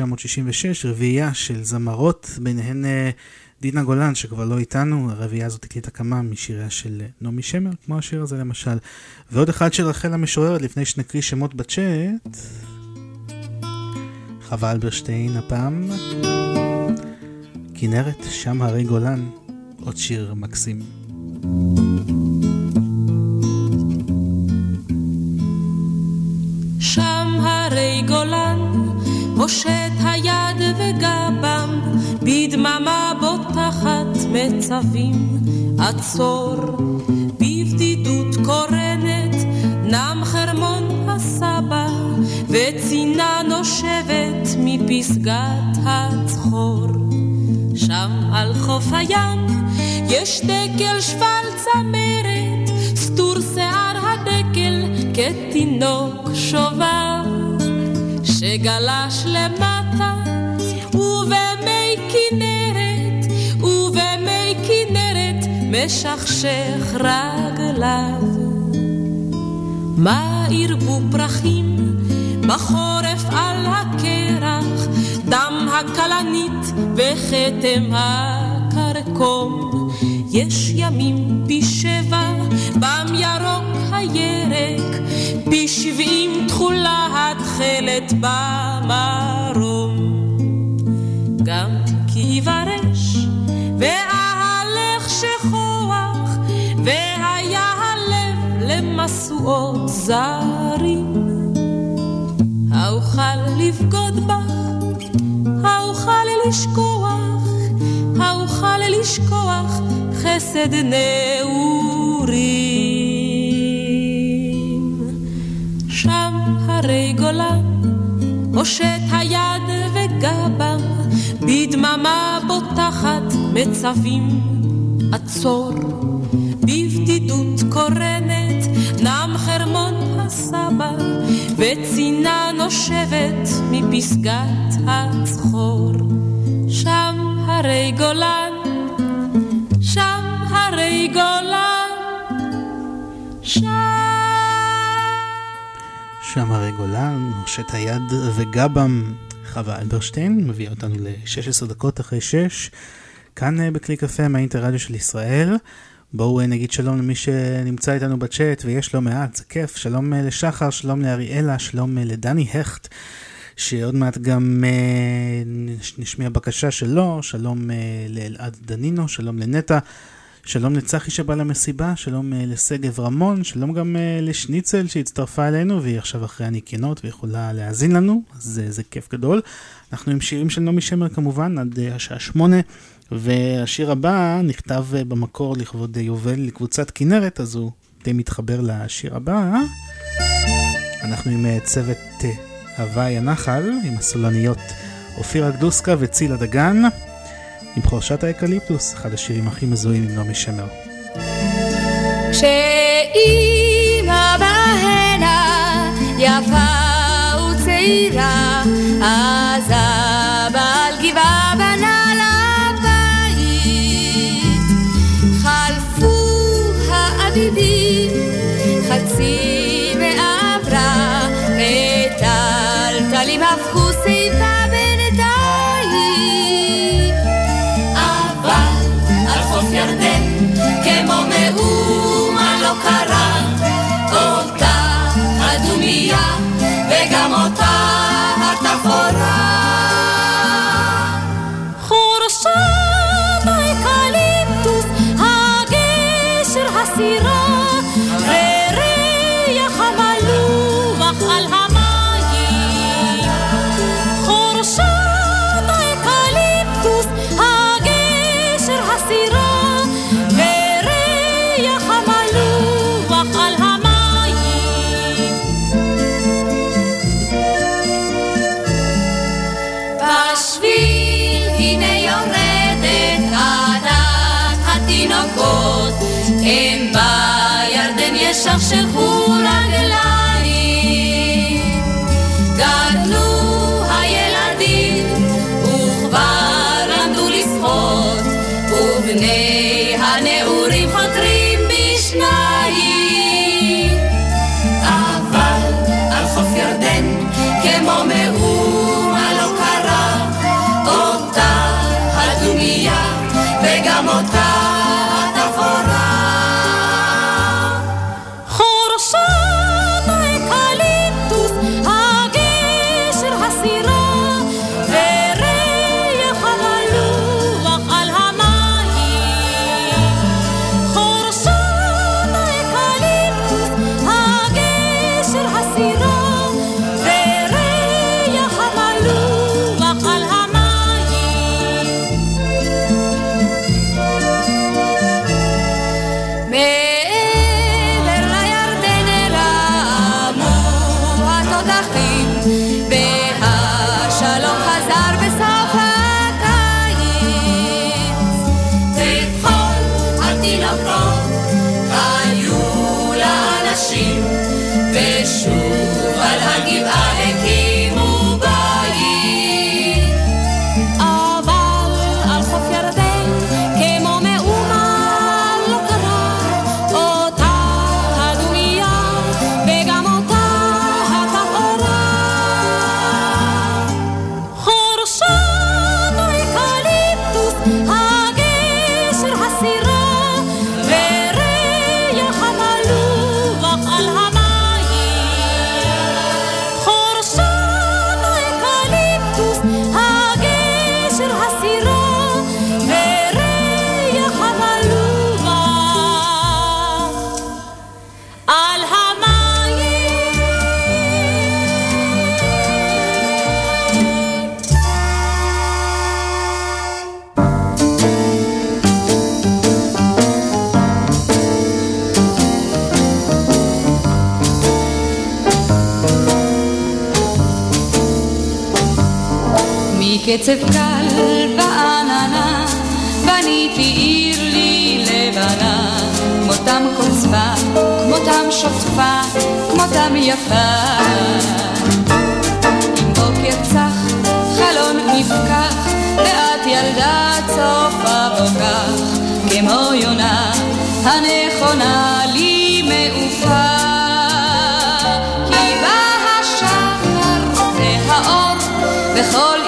Speaker 1: 1966, רביעייה של זמרות, ביניהן אה, דינה גולן שכבר לא איתנו, הרביעייה הזאת הקליטה כמה משיריה של אה, נעמי שמר, כמו השיר הזה למשל. ועוד אחד של רחל המשוררת, לפני שנקריא שמות בצ'אט. חווה אלברשטיין הפעם. כנרת, שם הרי גולן, עוד שיר מקסים.
Speaker 22: שם הושט היד וגבם, בדממה בוטחת מצבים, עצור, בבדידות קורנת, נם חרמון הסבא, וצינה נושבת מפסגת הצחור. שם על חוף הים יש דקל שפל צמרת, סטור שיער הדקל כתינוק שובב, שגלש למטה ובמי כנרת, ובמי כנרת משכשך רגליו. מה ירבו פרחים בחורף על הקרח, דם הכלנית וכתם הכרכום. יש ימים פי שבע, בם ירוק הירק, פי שבעים תכולה התכלת במרום. גם כי יברש ואהלך שכוח, והיה הלב למשואות זרים. האוכל לבגוד בך, האוכל לשכוח, האוכל לשכוח חסד נעורים. שם הרי גולן, הושט היד וגבם, בדממה בוטחת מצבים, עצור, בבדידות קורנת, נם חרמון הסבא, וצינה נושבת מפסגת הצחור. שם הרי גולן, שם... הרי גולן,
Speaker 1: הושט היד וגבם, חווה אלברשטיין, מביאה אותנו ל-16 דקות אחרי 6. כאן אה, בקליק FM, האינטרדיו של ישראל. בואו אה, נגיד שלום למי שנמצא איתנו בצ'אט, ויש לא מעט, זה כיף. שלום אה, לשחר, שלום לאריאלה, שלום לדני הכט, שעוד מעט גם נשמיע בקשה שלו, שלום לאלעד דנינו, שלום לנטע. שלום לצחי שבא למסיבה, שלום לשגב רמון, שלום גם לשניצל שהצטרפה אלינו והיא עכשיו אחרי הניקיונות ויכולה להאזין לנו, אז זה, זה כיף גדול. אנחנו עם שירים של נעמי שמר כמובן עד השעה שמונה. והשיר הבא נכתב אה, במקור לכבוד אה, יובל לקבוצת כנרת, אז הוא די מתחבר לשיר הבא. אנחנו עם אה, צוות הווי הנחל, עם הסולניות אופירה גלוסקא וצילה דגן, עם חורשת האקליפטוס, אחד השירים הכי מזוהים עם נעמי שמר.
Speaker 10: כשאימא באה הנה יפה וצעירה, אז
Speaker 23: קצב קל בעננה, בניתי עיר לי לבנה, כמותם קוצבה, כמותם שוטפה, כמותם יפה. עם בוקר צח, חלון נפקח, ואת ילדה צופה בו כך, כמו יונה הנכונה לי מעופה. כי בא השחר וכל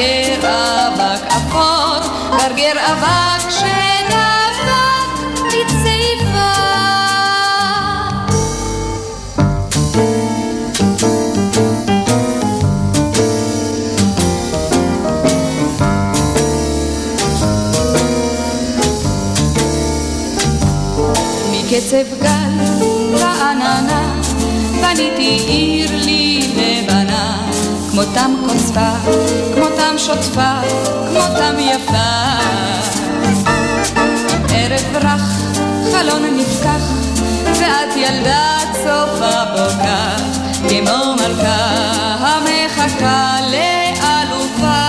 Speaker 23: גרגר אבק אפור, גרגר
Speaker 10: אבק שנבק מציבה. מקצב גל רעננה בניתי עיר כמותם קוצפה, כמותם שוטפה, כמותם יפה. ערב רך, חלון נפקח, ואת ילדה צופה בוקה, כמו מלכה המחכה לאלופה.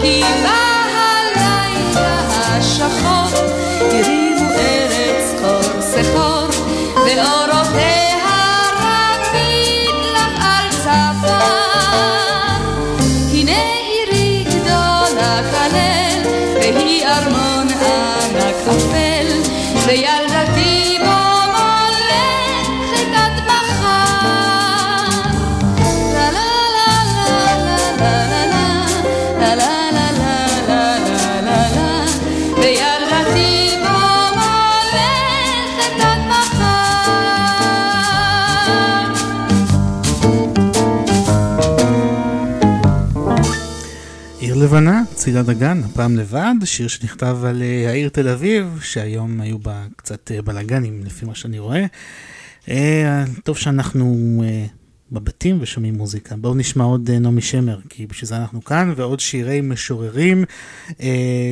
Speaker 10: כי בא הלילה השחור, הרימו ארץ חור סחור, ואורותיה לי ארמון ענק אפל, וילדתי בו מולכת עד מחר. לה לה לה לה לה לה
Speaker 1: לבנה, צילה דגן, הפעם לבד, שיר שנכתב על אה, העיר תל אביב, שהיום היו בה קצת אה, בלאגנים לפי מה שאני רואה. אה, טוב שאנחנו בבתים ושומעים מוזיקה. בואו נשמע עוד נעמי שמר, כי בשביל זה אנחנו כאן, ועוד שירי משוררים.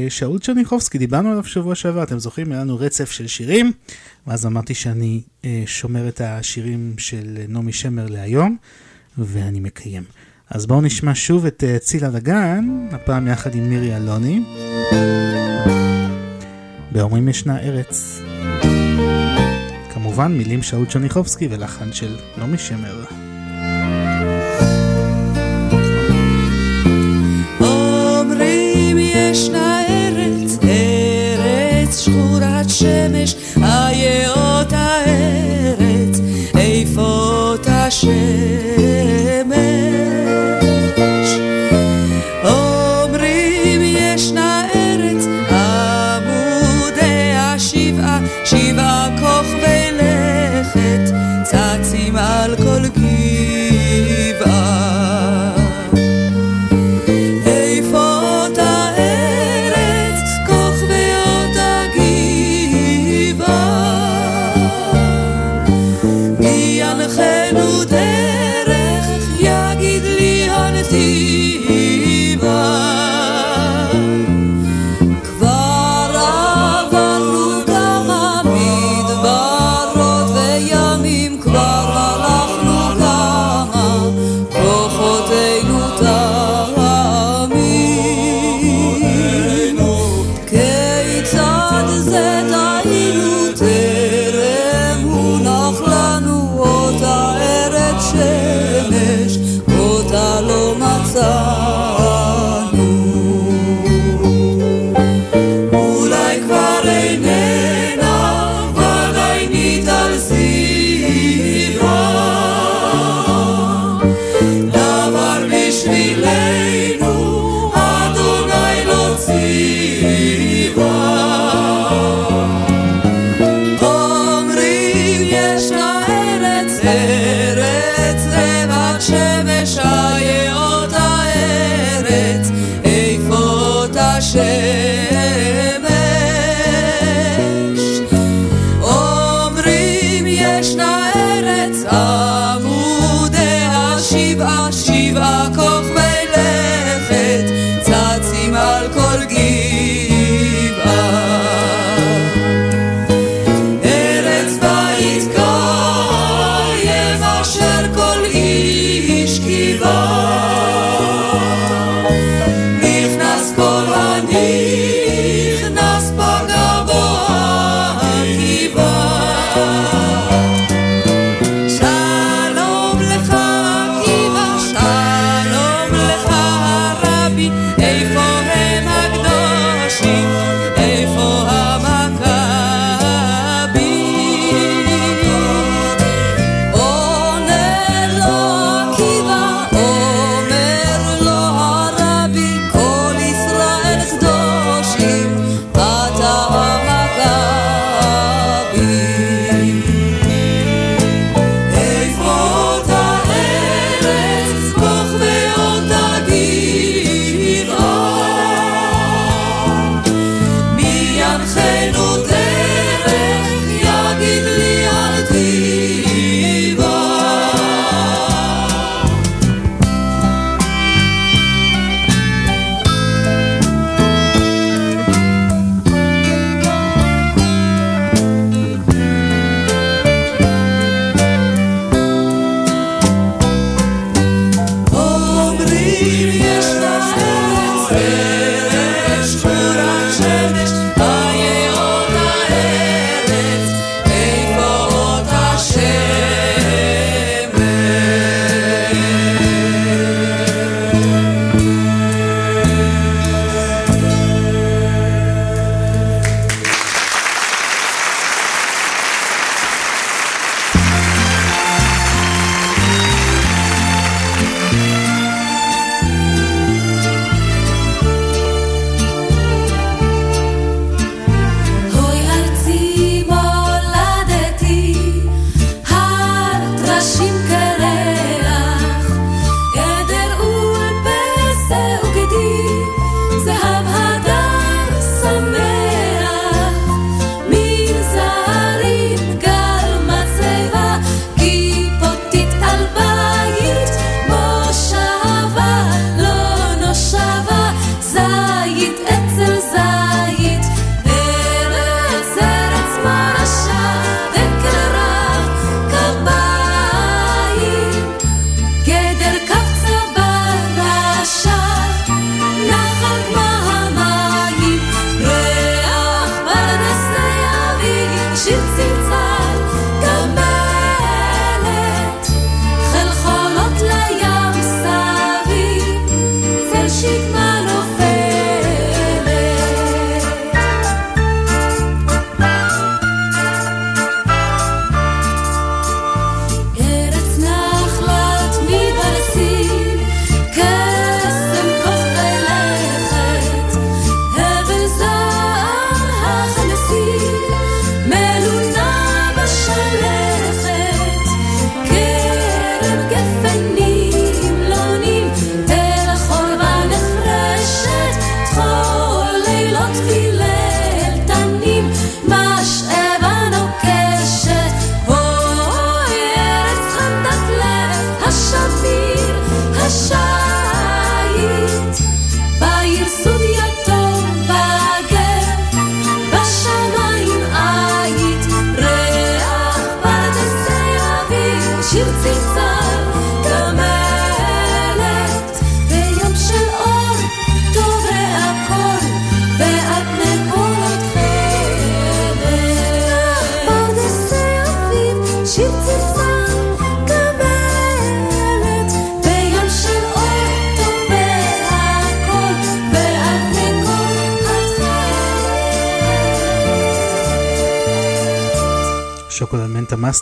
Speaker 1: שאול צ'רניחובסקי, דיברנו עליו שבוע שעבר, אתם זוכרים? היה לנו רצף של שירים, ואז אמרתי שאני שומר את השירים של נעמי שמר להיום, ואני מקיים. אז בואו נשמע שוב את אה, צילה דגן, הפעם יחד עם מירי אלוני. באומרים ישנה ארץ. כמובן מילים שאול צ'רניחובסקי ולחן של נעמי שמר.
Speaker 24: ארץ, ארץ שמש, איפה אותה שמש?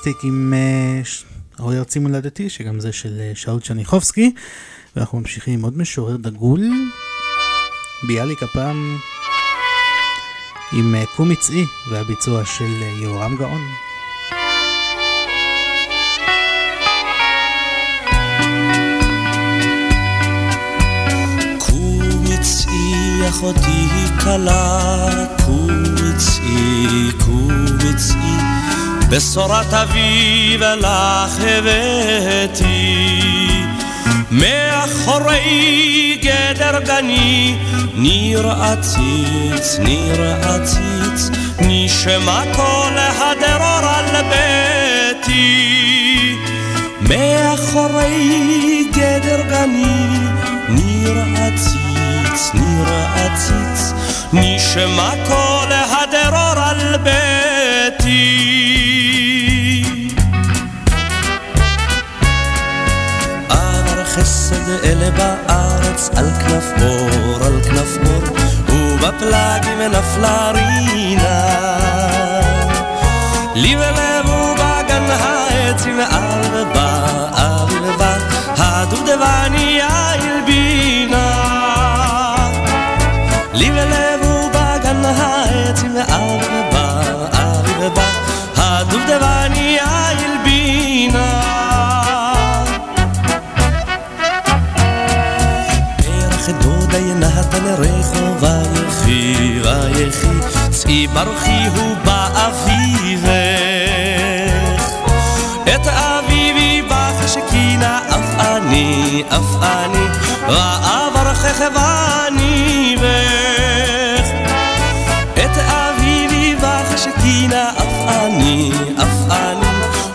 Speaker 1: מסטיק עם אה, ש- אוי ארצי מולדתי, שגם זה של אה, שאול צ'רניחובסקי. ואנחנו ממשיכים עם עוד משורר דגול, ביאליק הפעם עם אה, קום מצעי והביצוע של אה, יהורם גאון.
Speaker 18: אחותי כלה, קומי צאי, בשורת אביב לך הבאתי. מאחורי גדר גני, ניר עציץ, ניר עציץ, נשמע קול הדרור על ביתי. מאחורי גדר גני, ניר עציץ, ניר עציץ, נשמע קול הדרור על ביתי. חסד אלה בארץ על כנף אור, על כנף אור, ובפלגים נפלה רינה. לי ולב ובגן העצים על ובא, על ובא, הדובדבניה הלבינה. לי ולב הוא באביבך את אביבי בך שכינה אף אני אף אני ואברכך ואני בך את אביבי בך שכינה אף אני אף אני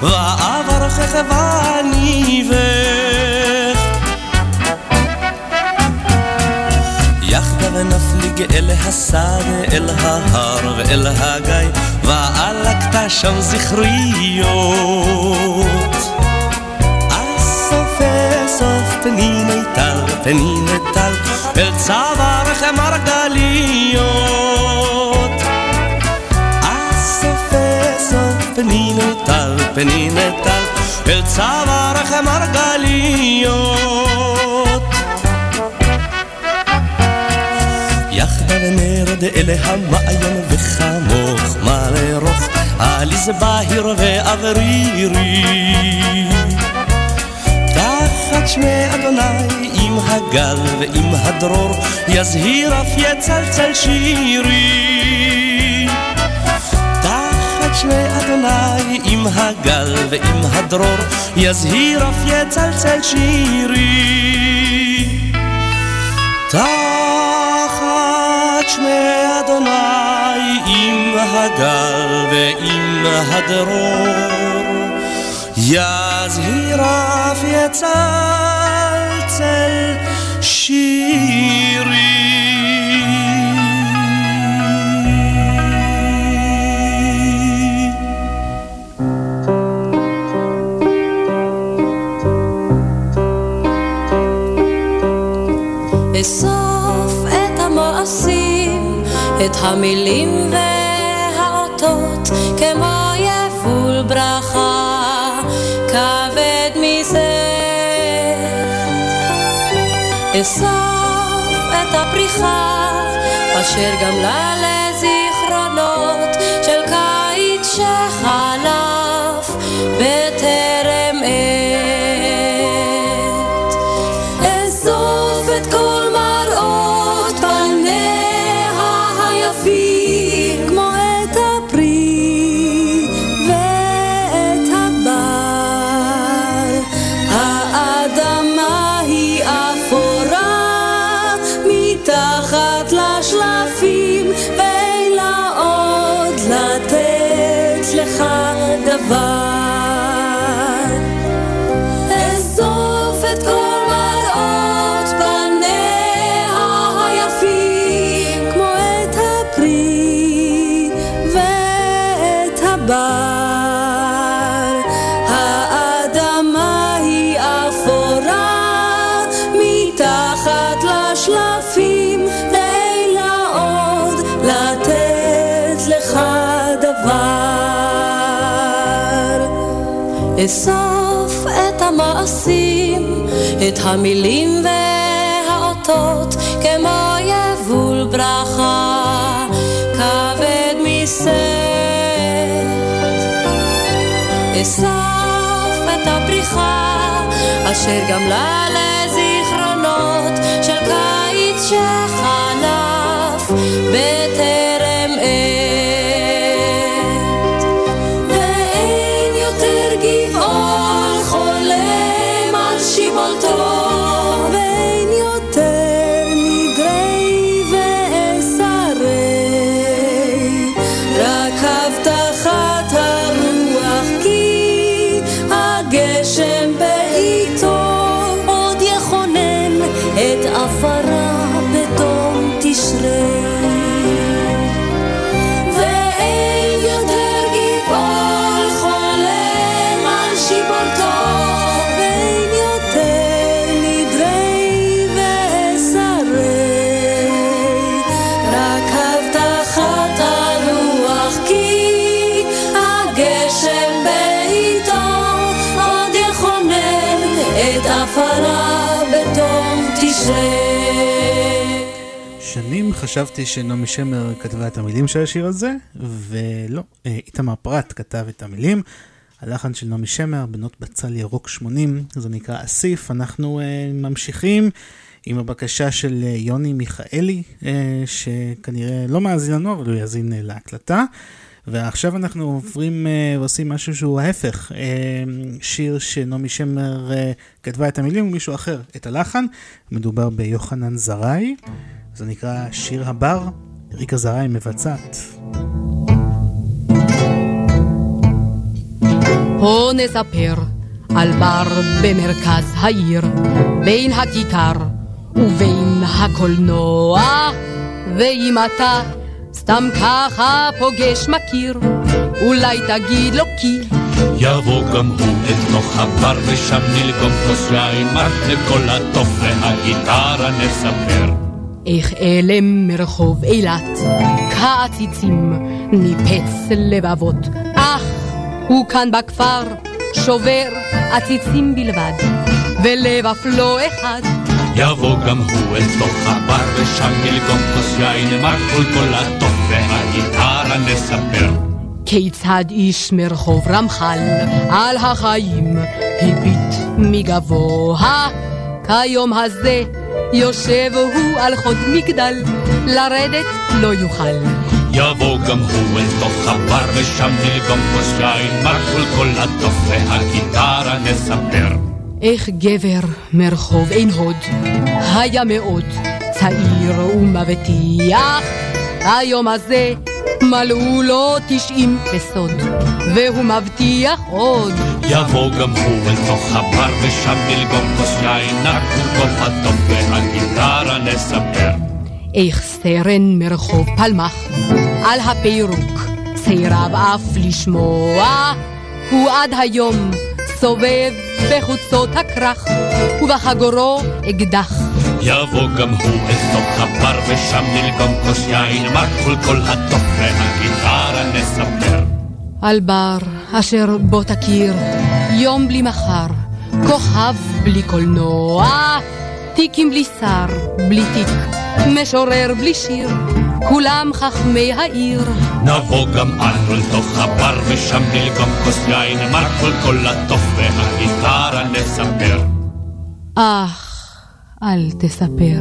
Speaker 18: ואברכך ואני בך יחדיו נפליג אל השדה, אל ההר ואל הגיא, ועלקת שם זכריות. אסוף פניני טל, פניני טל, אל צווארך מרגליות. אסוף אסוף פניני טל, פניני טל, אל צווארך מרגליות. נרד אל המעיין וחמוך מלא רוך, עליז בהיר ואוורירי. תחת שמי אדוני עם הגל ועם הדרור, יזהיר אף יצלצל שירי. תחת שמי אדוני עם הגל ועם הדרור, יזהיר אף יצלצל שירי. תחת את שמי אדוני עם הגל ועם הדרור. יזהיר אף יצלצל שירי.
Speaker 10: It's so את המילים והאותות, כמו יבול ברכה, כבד מזה. אסוף את הפריחה, אשר גמלה לזיכרונות של קיץ שחלף אסוף את המעשים, את המילים והאותות, כמו יבול ברכה, כבד מסט. אסף את הפריחה, אשר גמלה לזיכרונות של קיץ שחלף בטרם
Speaker 1: חשבתי שנעמי שמר כתבה את המילים של השיר הזה, ולא, אה, איתמר פרט כתב את המילים. הלחן של נעמי שמר, בנות בצל ירוק 80, זה נקרא אסיף. אנחנו uh, ממשיכים עם הבקשה של uh, יוני מיכאלי, uh, שכנראה לא מאזין לנו, אבל הוא יאזין uh, להקלטה. ועכשיו אנחנו עוברים uh, ועושים משהו שהוא ההפך, שיר שנעמי שמר כתבה את המילים ומישהו אחר את הלחן. מדובר ביוחנן זרעי, זה נקרא שיר הבר, ריקה זרעי מבצעת.
Speaker 25: בוא נספר על בר במרכז העיר, בין הכיכר ובין הקולנוע, ואם אתה סתם ככה פוגש מכיר, אולי תגיד לו כי
Speaker 26: יבוא גם הוא אל תוך הבר ושם נלגום כוס יין לכל הטוב והגיטרה נספר
Speaker 25: איך אלם מרחוב אילת, כעציצים ניפץ לבבות, אך הוא כאן בכפר שובר עציצים בלבד, ולב אף לא אחד.
Speaker 26: יבוא גם הוא אל תוך הבר ושם נלגום כוס יין מר כל כל הטוב והגיטרה נספר.
Speaker 25: כיצד איש מרחוב רמח"ל על החיים הביט מגבוה, כיום הזה יושב הוא על חוד מגדל, לרדת לא יוכל.
Speaker 26: יבוא גם הוא אל תוך הבר ושם נלגום כוס יין מר כל כל הטוב והגיטרה נספר
Speaker 25: איך גבר מרחוב עין הוד היה מאוד צעיר ומבטיח, היום הזה מלאו לו תשעים בסוד, והוא מבטיח עוד.
Speaker 26: יבוא גם הוא אל תוך הבר ושם נלגום כוס יין נקו כל הטוב והגיטרה נספר
Speaker 25: איך סרן מרחוב פלמח על הפירוק סירב אף לשמוע, הוא עד היום סובב בחוצות הכרך ובחגורו אקדח.
Speaker 27: יבוא גם הוא אל תוך הבר ושם נלגום כוס יין, מרקול כל התוף והגיטרה נספר.
Speaker 25: על בר אשר בו תכיר, יום בלי מחר, כוכב בלי קולנוע, תיקים בלי שר, בלי תיק, משורר בלי שיר, כולם חכמי העיר.
Speaker 27: נבוא גם אנו אל תוך הבר ושם נלגום כוס יין, מרקול כל התוף והגיטרה נספר.
Speaker 25: אך, אל תספר.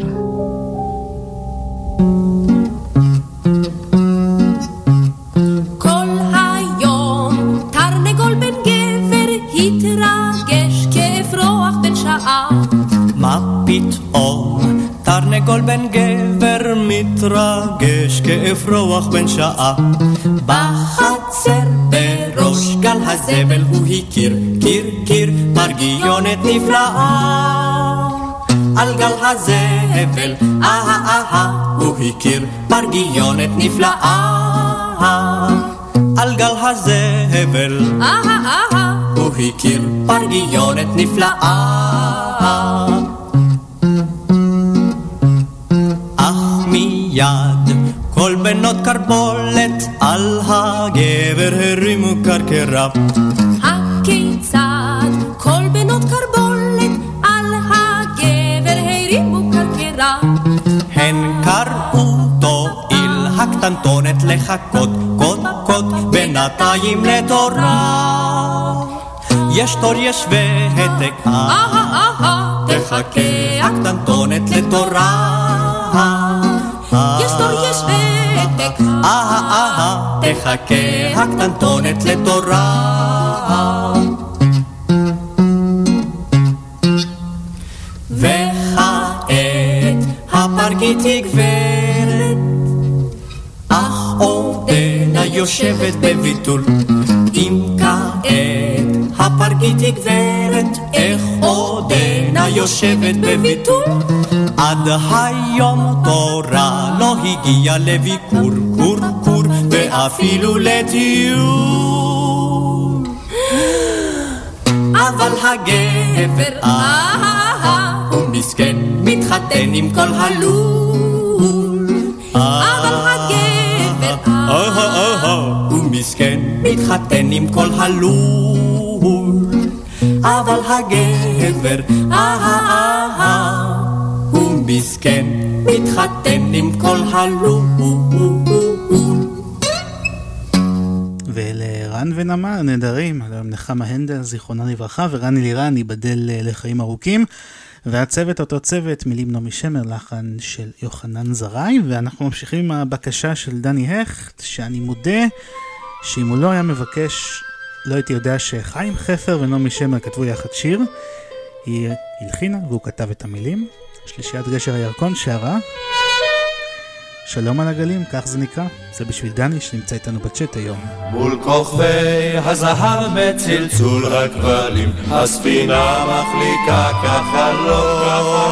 Speaker 10: מה פתאום תרנגול בן גבר מתרגש כאפרוח בן שעה. בחצר בראש גל הזבל הוא הכיר קיר קיר פרגיונת נפלאה. על גל הזבל אהה אהה הוא הכיר פרגיונת נפלאה. על גל הזבל
Speaker 22: אהה אהה
Speaker 10: הוא הכיר פרגיונת נפלאה מיד כל בנות קרבולת על הגבר הרימו קרקרה.
Speaker 22: הכיצד כל בנות קרבולת על הגבר הרימו קרקרה.
Speaker 10: הן קראו תועיל הקטנטונת לחכות קוד קוד בינתיים לתורה. יש תור יש והתק
Speaker 22: אהה אהה
Speaker 10: תחכה הקטנטונת לתורה
Speaker 22: יש תור יש ותק.
Speaker 10: אהה אהה תחכה הקטנטונת לתורה. וכעת הפרגית היא יושבת בביטול. אם כעת הפרגית היא גברת איך עודנה יושבת בביטול? עד היום תורה לא הגיע לביקור קור קור ואפילו לטיול. אבל הגבר
Speaker 22: אהה
Speaker 10: הוא מסכן מתחתן עם כל הלול.
Speaker 22: אבל הגבר
Speaker 10: הוא מסכן מתחתן עם כל הלול אבל הגבר אהה אהה הוא מסכן מתחתן עם כל הלול
Speaker 1: ולרן ונמה נהדרים, נחמה הנדל, זיכרונה לברכה, ורני לירן, ייבדל אה, לחיים ארוכים. והצוות אותו צוות, מילים נעמי שמר, לחן של יוחנן זרעי, ואנחנו ממשיכים עם הבקשה של דני הכט, שאני מודה שאם הוא לא היה מבקש, לא הייתי יודע שחיים חפר ונעמי שמר כתבו יחד שיר. היא הלחינה והוא כתב את המילים. שלישיית גשר הירקון שרה. שלום על הגלים, כך זה נקרא. זה בשביל דני שנמצא איתנו בצ'אט היום.
Speaker 16: מול כוכבי הזהב בצלצול הכבלים, הספינה מחליקה כחלום.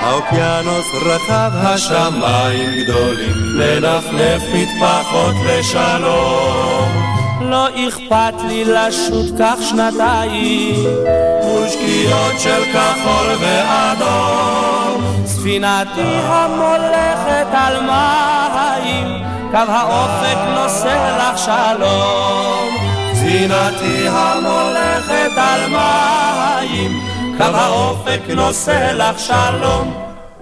Speaker 16: האוקיינוס רחב, השמיים גדולים, לנפנף מטפחות לשלום.
Speaker 13: לא אכפת לי לשוט כך שנתיים
Speaker 16: מול שקיעות של כחול ואדום.
Speaker 13: ספינתי המולכת על מים, קו האופק נושא לך שלום.
Speaker 16: ספינתי המולכת על מים, קו האופק נושא לך שלום.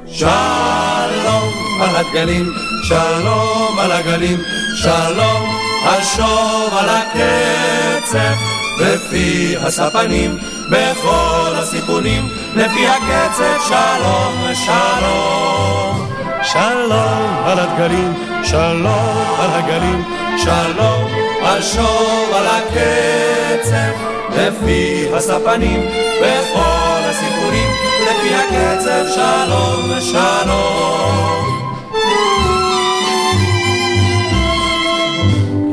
Speaker 16: שלום על הדגלים, שלום על הגלים, שלום השוב על הקצב, לפי הספנים, בכל הסיפונים, לפי הקצב שלום שלום.
Speaker 13: שלום על הדגלים, שלום על הגלים,
Speaker 16: שלום השוב על הקצב, לפי הספנים, בכל הסיפונים, לפי הקצב שלום שלום.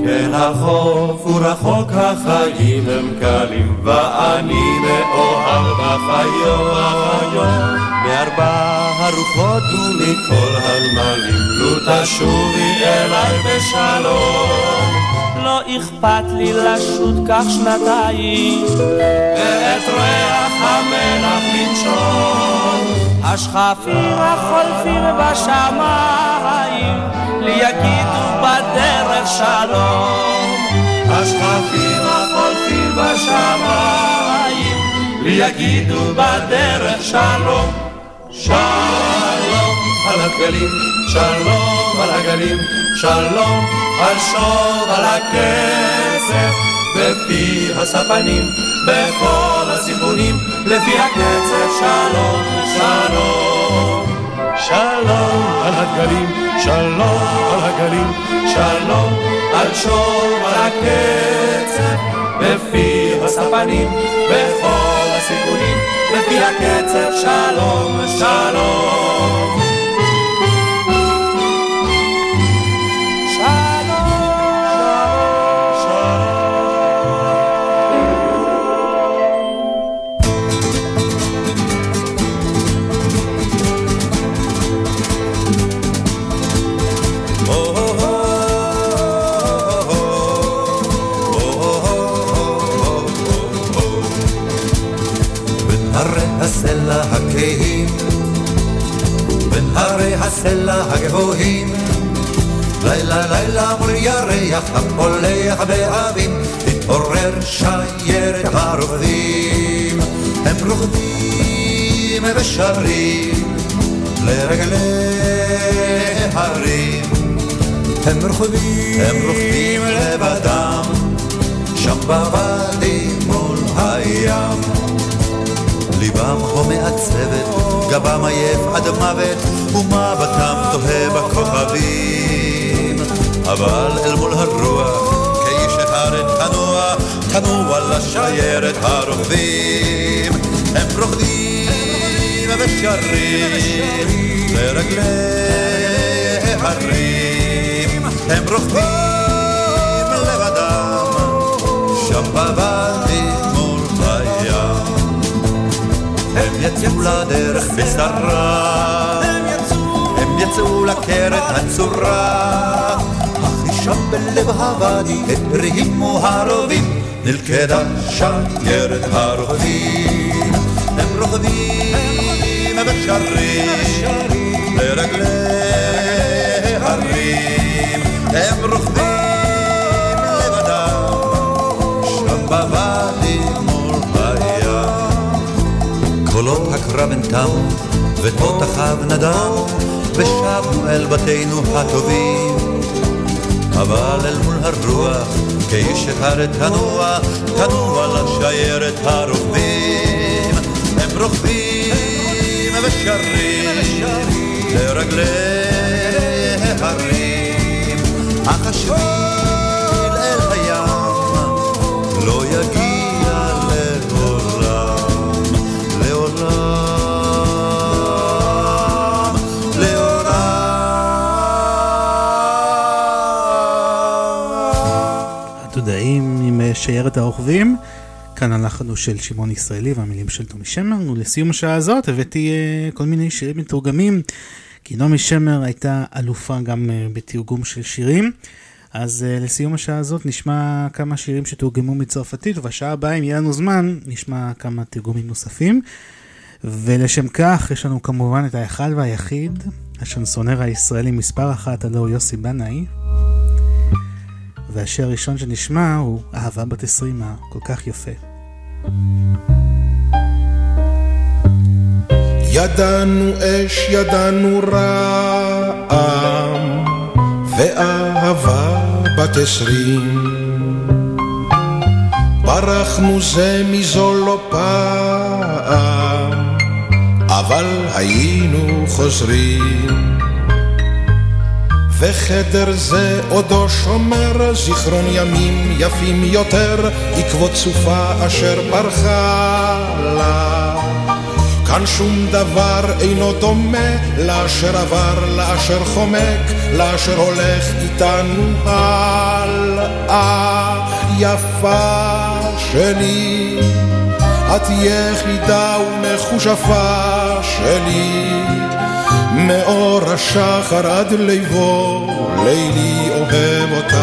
Speaker 16: כן החוף הוא רחוק החיים הם קלים ואני מאוהב בחיות מארבע הרוחות ומכל הנמלים לו תשובי אליי בשלום.
Speaker 13: לא אכפת לי לשוט כך שנתיים
Speaker 16: ואת ריח המלח לנשום. השכפים החולפים בשמיים לי יגידו בדרך שלום. השכפים החולפים בשמיים לי יגידו בדרך שלום. שלום על הגלים, שלום על הגלים, שלום על שוב על הקצב, בפי הספנים, בכל הסיפונים, לפי הקצב שלום, שלום. שלום על הדגלים, שלום על הגלים, שלום על שוב על הקצב, בפי הספנים, בכל הסיפונים, לפי הקצב שלום, שלום.
Speaker 11: ירח הפולח באבים, תתעורר שיירת הרוכבים. הם רוקדים ושרים לרגלי הרים. הם רוכבים, הם רוכבים לבדם, שם בוואדי מול הים. ליבם הומה עצבת, גבם עייף עד מוות, ומבטם תוהה בכוכבים. אבל אל מול הרוח, כאיש הארץ תנוע, תנוע לשיירת הרוכבים. הם רוקדים ושרים לרגלי הרים. הם רוכבים לבדם, שם בוואדי מול הים. הם יצאו לדרך בשרה, הם יצאו לקרת הצורה, שם בלב הוואדי הרימו הרובים, נלכדה שיירת הרוכבים. הם רוכבים ושרים לרגלי הרים, הם רוכבים לבדם, שם בוואדי מול הים. קולות הקרב הן תמו, ותותחיו נדם, ושבנו אל בתינו הטובים. אבל אל מול הרוח, אחד תנוע, תנוע לשיירת הרוכבים. הם רוכבים ושרים לרגלי הרים, אך
Speaker 1: אה, שיירת הרוכבים. כאן הוא של שמעון ישראלי והמילים של תומי שמר, ולסיום השעה הזאת הבאתי אה, כל מיני שירים מתורגמים, כי נעמי שמר הייתה אלופה גם אה, בתרגום של שירים. אז uh, לסיום השעה הזאת נשמע כמה שירים שתורגמו מצרפתית, ובשעה הבאה, אם יהיה לנו זמן, נשמע כמה תרגומים נוספים. ולשם כך, יש לנו כמובן את האחד והיחיד, השנסונר הישראלי מספר אחת, הוא יוסי בנאי. והשיר הראשון שנשמע הוא אהבה בת עשרים הכל כך יפה.
Speaker 28: ידענו אש, ידענו רעם, ואהבה בת עשרים. ברחנו זה מזו לא פעם, אבל היינו חוזרים. וחדר זה עודו שומר זיכרון ימים יפים יותר, עקבות סופה אשר ברחה לה. כאן שום דבר אינו דומה לאשר עבר, לאשר חומק, לאשר הולך איתנו הלאה. יפה שלי, את יחידה ומכושפה שלי. מאור השחר עד ליבו, לילי אוהב אותך,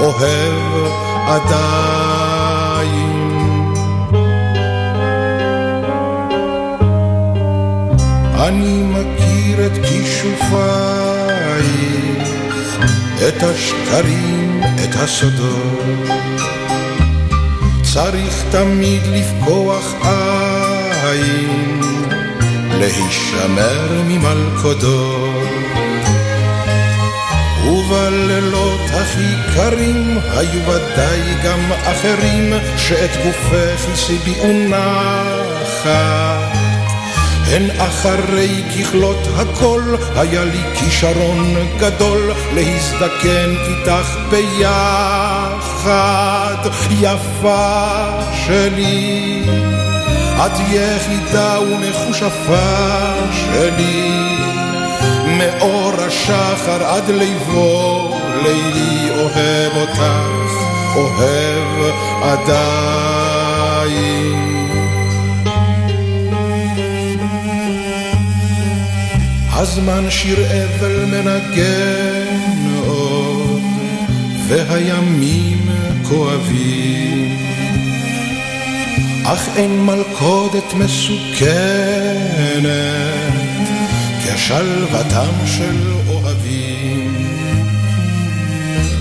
Speaker 28: אוהב עדיין.
Speaker 15: אני מכיר את כישופייך, את השקרים, את הסודות. צריך תמיד לפקוח עין, להישמר ממלכודות. ובלילות הכי קרים היו ודאי גם אחרים שאת גופך הסיביאו נחת. הן אחרי ככלות הכל היה לי כישרון גדול להזדקן איתך ביחד יפה שלי את יחידה ומחושפה שלי מאור השחר עד ליבו לילי אוהב אותך אוהב עדיין הזמן שיר אבל מנגן עוד, והימים כואבים. אך אין מלכודת מסוכנת כשלוותם של אוהבים.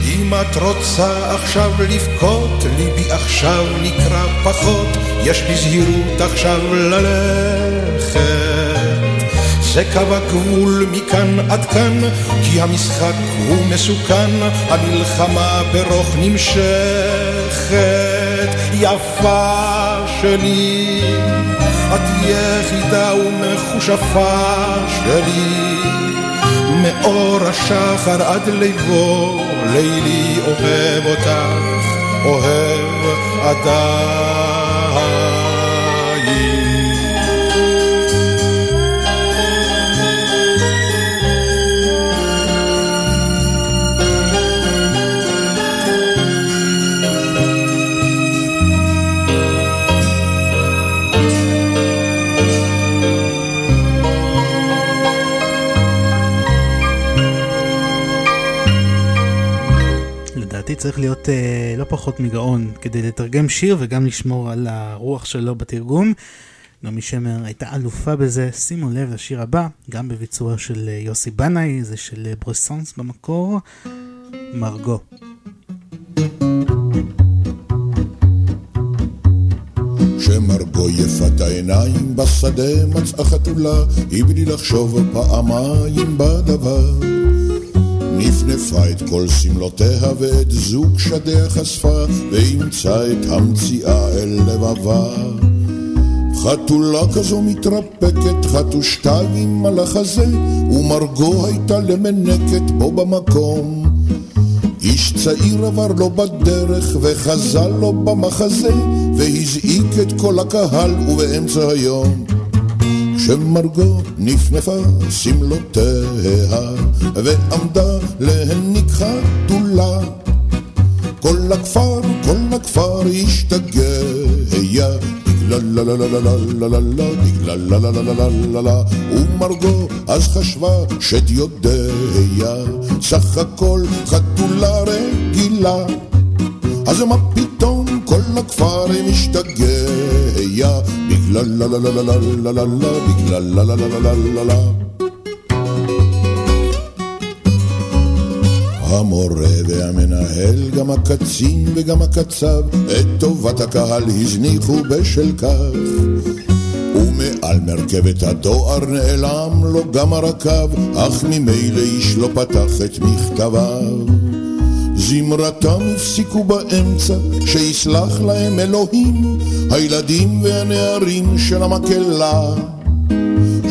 Speaker 15: אם את רוצה עכשיו לבכות, ליבי עכשיו נקרא פחות, יש בזהירות עכשיו ללכת. זה קו הגבול מכאן עד כאן, כי המשחק הוא מסוכן, המלחמה ברוך נמשכת. יפה שלי, את יחידה ומכושפה שלי, מאור השחר עד ליבו, לילי אוהב אותך, אוהב עדיין.
Speaker 1: צריך להיות אה, לא פחות מגאון כדי לתרגם שיר וגם לשמור על הרוח שלו בתרגום. נעמי שמר הייתה אלופה בזה, שימו לב לשיר הבא, גם בביצוע של אה, יוסי בנאי, זה של אה, ברסונס במקור, מרגו.
Speaker 15: שמרגו יפת העיניים בשדה מצאה חתולה, היא בלי לחשוב פעמיים בדבר. נפנפה את כל שמלותיה ואת זוג שדיה חשפה, ואימצה את המציאה אל לבבה. חתולה כזו מתרפקת, חטו שתיים על החזה, ומרגו הייתה למנקת בו במקום. איש צעיר עבר לו בדרך, וחזל לו במחזה, והזעיק את כל הקהל, ובאמצע היום. שמרגו נפנפה שמלותיה, ועמדה להניק חתולה. כל הכפר, כל הכפר השתגע, דגלה ומרגו אז חשבה שאת יודע, סך הכל חתולה רגילה. אז מה פתאום כל הכפר משתגע בגלל לה לה לה לה לה לה לה לה בגלל לה לה לה לה לה לה המורה והמנהל, גם הקצין וגם הקצב, את טובת הקהל הזניחו בשל כך. ומעל מרכבת הדואר נעלם לו גם הרקב, אך ממילא איש לא פתח את מכתביו. זמרתם הפסיקו באמצע, שיסלח להם אלוהים, הילדים והנערים של המקהלה.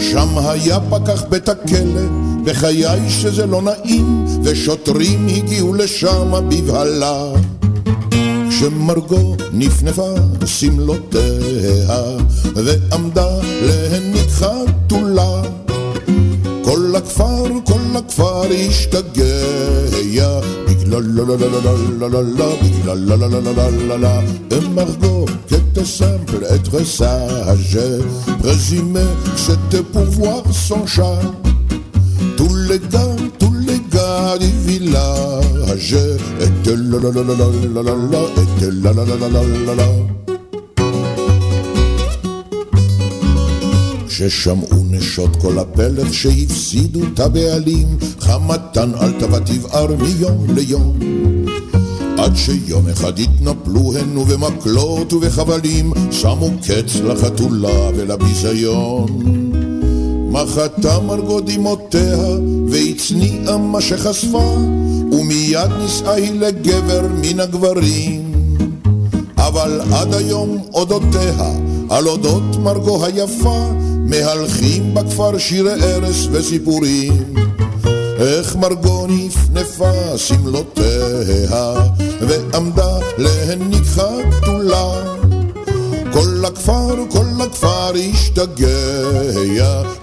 Speaker 15: שם היה פקח בית הכלא, בחיי שזה לא נעים, ושוטרים הגיעו לשם בבהלה. כשמרגו נפנפה שמלותיה, ועמדה להניק חתולה. כל הכפר, כל הכפר השתגע, בגלל לה לה לה לה לה לה לה, בגלל לה לה לה לה לה לה, et Margot, qui était simple, être sage, présumé que c'était pour voir son chat. Tous les gars, tous les gars du village étaient la la la la la la la la, étaient la la la la la la la. ששמעו נשות כל הפלך שהפסידו את הבעלים, חמתן אל תבא תבער מיום ליום. עד שיום אחד התנפלו הן ובמקלות ובחבלים, שמו קץ לחתולה ולביזיון. מחתה מרגו דמעותיה, והצניעה מה שחשפה, ומיד נישאה היא לגבר מן הגברים. אבל עד היום אודותיה, על אודות מרגו היפה, מהלכים בכפר שירי ארס וסיפורים. איך מרגו נפנפה שמלותיה ועמדה להניק חתולה כל הכפר, כל הכפר השתגע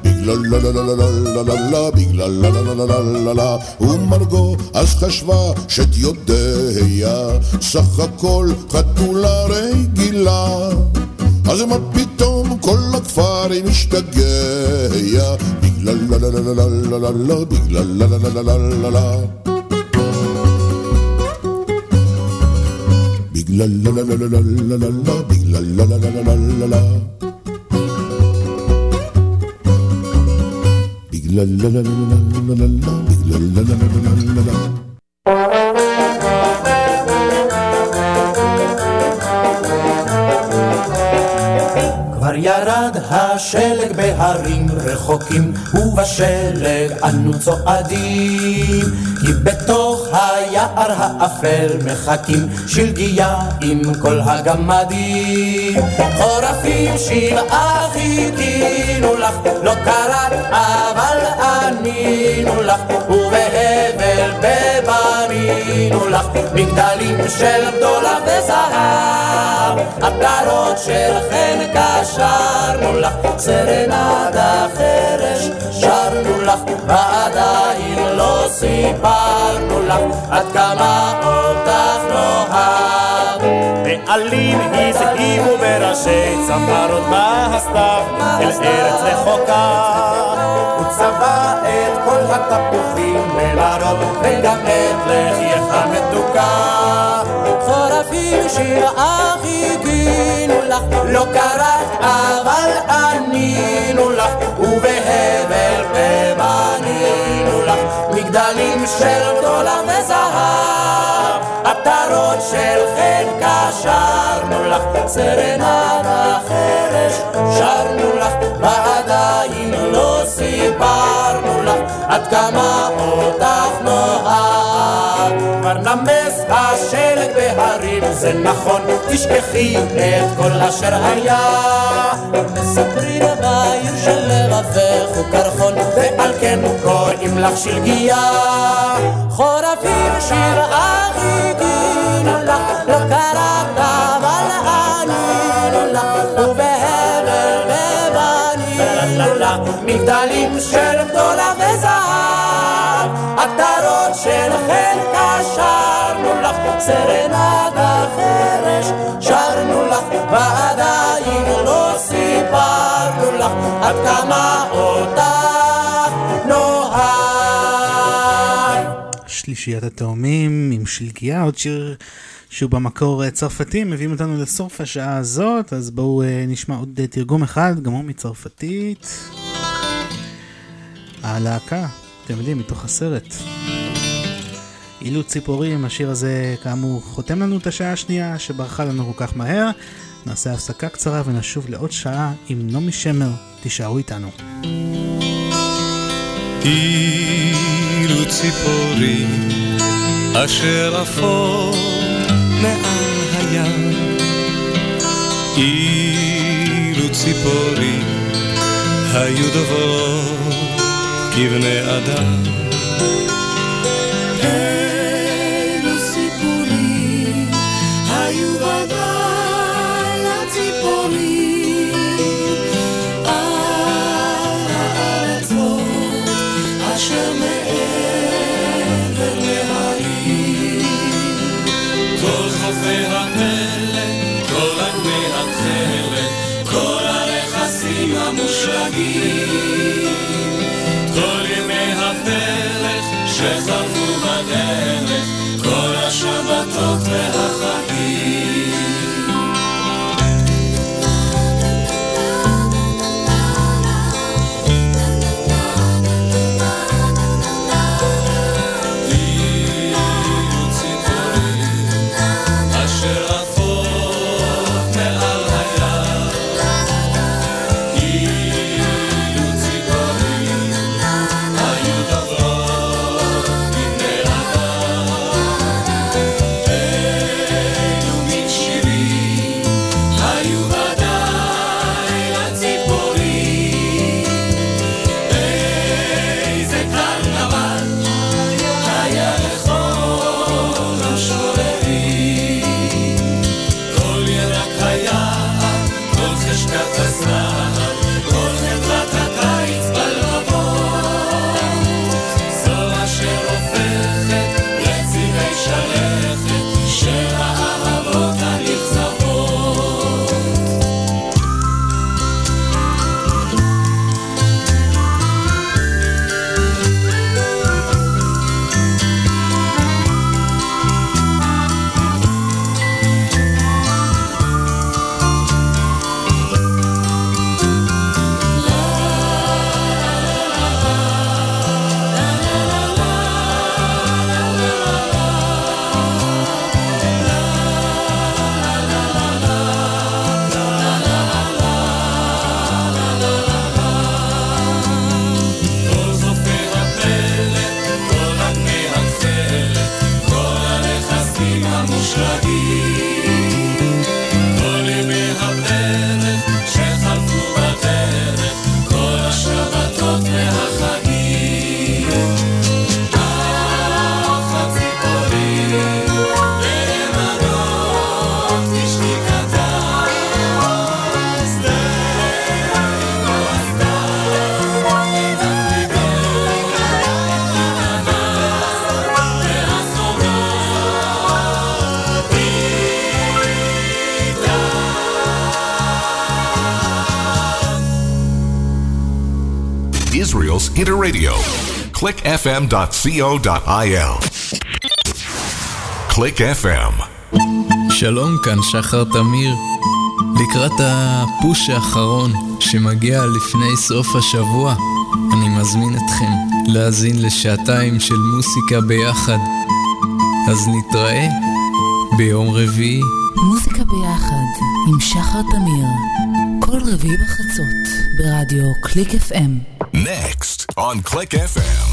Speaker 15: בגלל לה לה לה לה לה לה בגלל לה לה לה לה לה לה. ומרגו אז חשבה שתיודע סך הכל חתולה רגילה. אז מה פתאום כל הכפר משתגע, בגלל לה לה לה לה לה לה לה, בגלל לה לה לה לה לה לה לה. בגלל לה לה לה לה לה לה לה, בגלל לה לה לה לה לה לה לה. בגלל לה לה לה לה לה לה לה, בגלל לה לה לה לה לה לה לה.
Speaker 14: כבר ירד השלג בהרים רחוקים, ובשלג אנו צועדים. כי בתוך היער האפל מחכים שלגיה עם כל הגמדים. חורפים שבעה חיכינו לך, לא קראת אבל ענינו לך, ובהבל בבנינו לך, מגדלים של דולר וזהב, עטרות של חן קשרנו לך, סרנדה חרש שרנו לך, ועדיין לא סיפרנו לך עד כמה אותך נאהב.
Speaker 29: בעלים הזהירו בראשי צמרות בהסתיו אל ארץ רחוקה.
Speaker 14: הוא צבע את כל התפוחים בלרוב וגם את לחייך המתוקה.
Speaker 30: חורפים שירה חיכינו לך,
Speaker 14: לא קראת אבל ענינו לך, ובהבל בבנינו לך, מגדלים של דולר וזהב, עטרות של חן קשרנו לך, סרנדה חרש שרנו לך, ועדיין לא סיפרנו לך, עד כמה אותך נאהב. כבר נמס השלג בהרים, זה נכון, תשכחי את כל אשר היה.
Speaker 30: מספרים בעיר של לבבך הוא קרחון,
Speaker 14: ועל כן קוראים לך שלגיה.
Speaker 30: חורפים שירה חיכינו לך, לא קראת אבל ענינו לך, ובהבל בבנינו לך,
Speaker 14: מגדלים של גדולה סרנדה חרש שרנו לך, ועדיין לא סיפרנו לך עד כמה אותך נאהב.
Speaker 1: שלישיית התאומים עם שלגיה, עוד שיר שהוא במקור אה, צרפתי, מביאים אותנו לסוף השעה הזאת, אז בואו אה, נשמע עוד אה, תרגום אחד, גם הוא מצרפתית. הלהקה, אתם יודעים, מתוך הסרט. אילו ציפורים, השיר הזה כאמור חותם לנו את השעה השנייה שברחה לנו כל כך מהר. נעשה הפסקה קצרה ונשוב לעוד שעה עם נעמי שמר, תישארו איתנו.
Speaker 18: אילו ציפורים אשר עפות מעל הים אילו ציפורים היו דוברות כבני אדם המושלגים, כל בדרך, כל השבתות והחגים.
Speaker 20: clickfm.co.il. Click FM.
Speaker 31: שלום, כאן שחר תמיר. לקראת הפוש האחרון שמגיע לפני סוף השבוע, אני מזמין אתכם להאזין לשעתיים של מוסיקה ביחד. אז נתראה ביום רביעי.
Speaker 32: מוזיקה ביחד עם שחר תמיר, כל רביעי בחצות ברדיו קליק FM.
Speaker 20: Next on Click FM.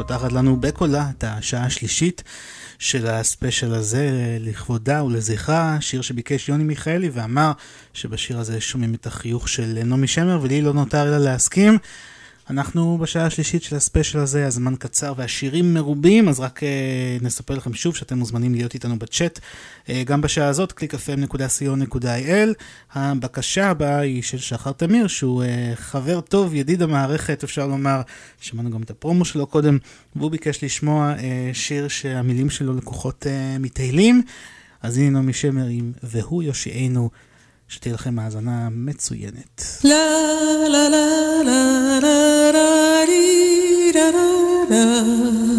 Speaker 21: פותחת לנו בקולה את השעה השלישית של הספיישל הזה לכבודה ולזכרה, שיר שביקש יוני מיכאלי ואמר שבשיר הזה שומעים את החיוך של נעמי שמר ולי לא נותר אלא להסכים. אנחנו בשעה השלישית של הספיישל הזה, הזמן קצר והשירים מרובים, אז רק uh, נספר לכם שוב שאתם מוזמנים להיות איתנו בצ'אט uh, גם בשעה הזאת, www.clickfm.co.il. הבקשה הבאה היא של שחר תמיר, שהוא uh, חבר טוב, ידיד המערכת, אפשר לומר, שמענו גם את הפרומו שלו קודם, והוא ביקש לשמוע uh, שיר שהמילים שלו לקוחות uh, מתהילים. אז הנה נעמי שמר עם והוא יושיענו. שתהיה לכם האזנה מצוינת. לה לה לה לה לה לה לה לה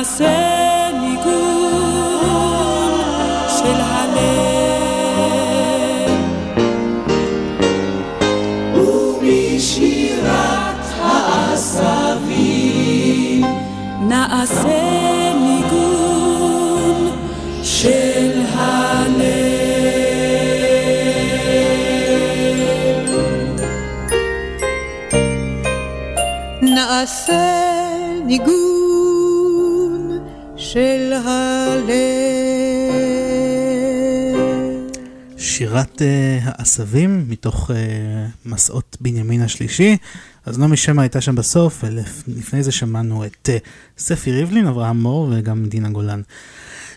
Speaker 33: נעשה ניגון של הלב
Speaker 10: ומשירת העשבים נעשה ניגון של הלב. נעשה
Speaker 1: שירת uh, העשבים מתוך uh, מסעות בנימין השלישי. אז נעמי שמע הייתה שם בסוף, ולפני זה שמענו את uh, ספי ריבלין, אברהם מור וגם דינה גולן.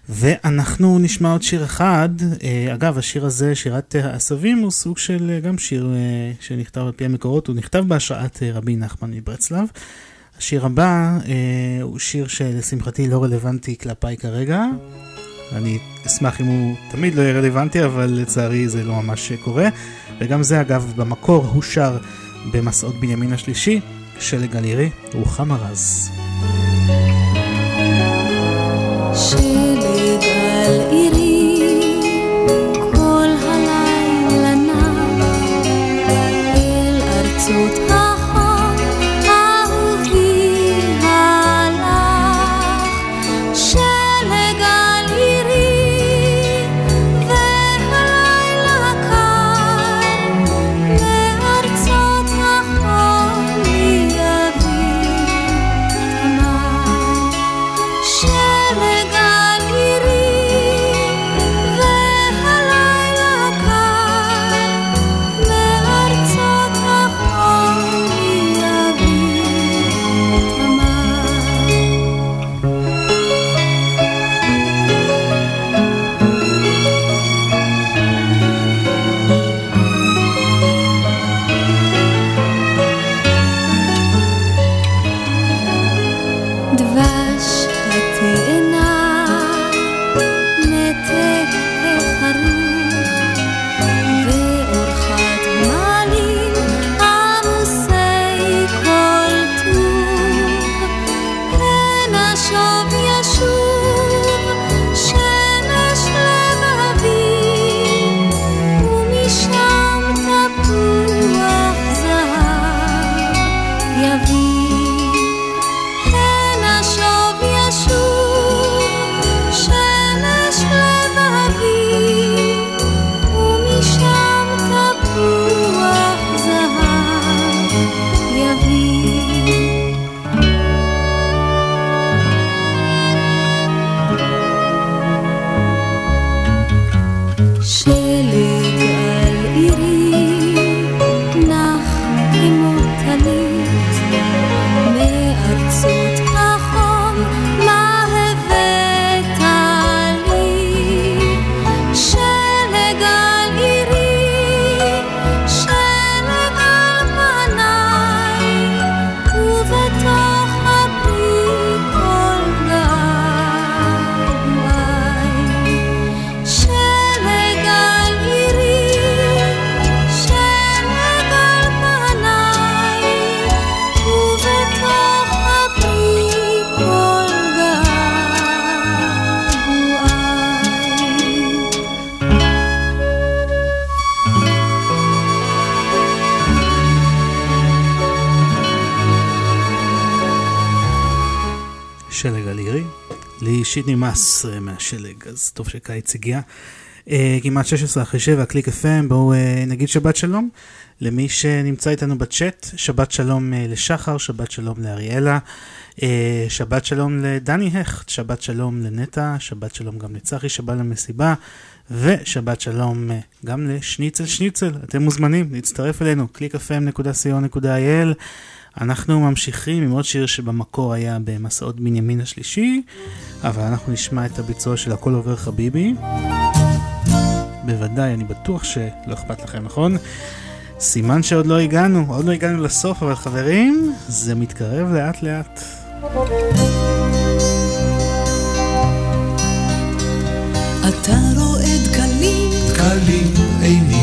Speaker 1: ואנחנו נשמע עוד שיר אחד. Uh, אגב, השיר הזה, שירת uh, העשבים, הוא סוג של uh, גם שיר uh, שנכתב על פי המקורות, הוא נכתב בהשראת uh, רבי נחמן מברצלב. השיר הבא uh, הוא שיר שלשמחתי לא רלוונטי כלפיי כרגע. אני אשמח אם הוא תמיד לא יהיה רלוונטי, אבל לצערי זה לא ממש קורה. וגם זה אגב במקור הוא שר במסעות בנימין השלישי, שלג על עירי, רוחמה רז.
Speaker 10: שלג ארצות לי
Speaker 1: אישית נמאס אה, מהשלג, אז טוב שקיץ הגיע. אה, כמעט 16 אחרי 7, קליק FM, בואו אה, נגיד שבת שלום למי שנמצא איתנו בצ'אט, שבת שלום לשחר, שבת שלום לאריאלה, שבת שלום לדני הכט, שבת שלום לנטע, שבת שלום גם לצחי שבא למסיבה, ושבת שלום גם לשניצל שניצל, אתם מוזמנים להצטרף אלינו, www.clickfm.co.il. אנחנו ממשיכים עם עוד שיר שבמקור היה במסעות בנימין השלישי, אבל אנחנו נשמע את הביצוע של הכל עובר חביבי. בוודאי, אני בטוח שלא אכפת לכם, נכון? סימן שעוד לא הגענו, עוד לא הגענו לסוף, אבל חברים, זה מתקרב לאט לאט.
Speaker 10: אתה רועד קלים,
Speaker 2: קלים איני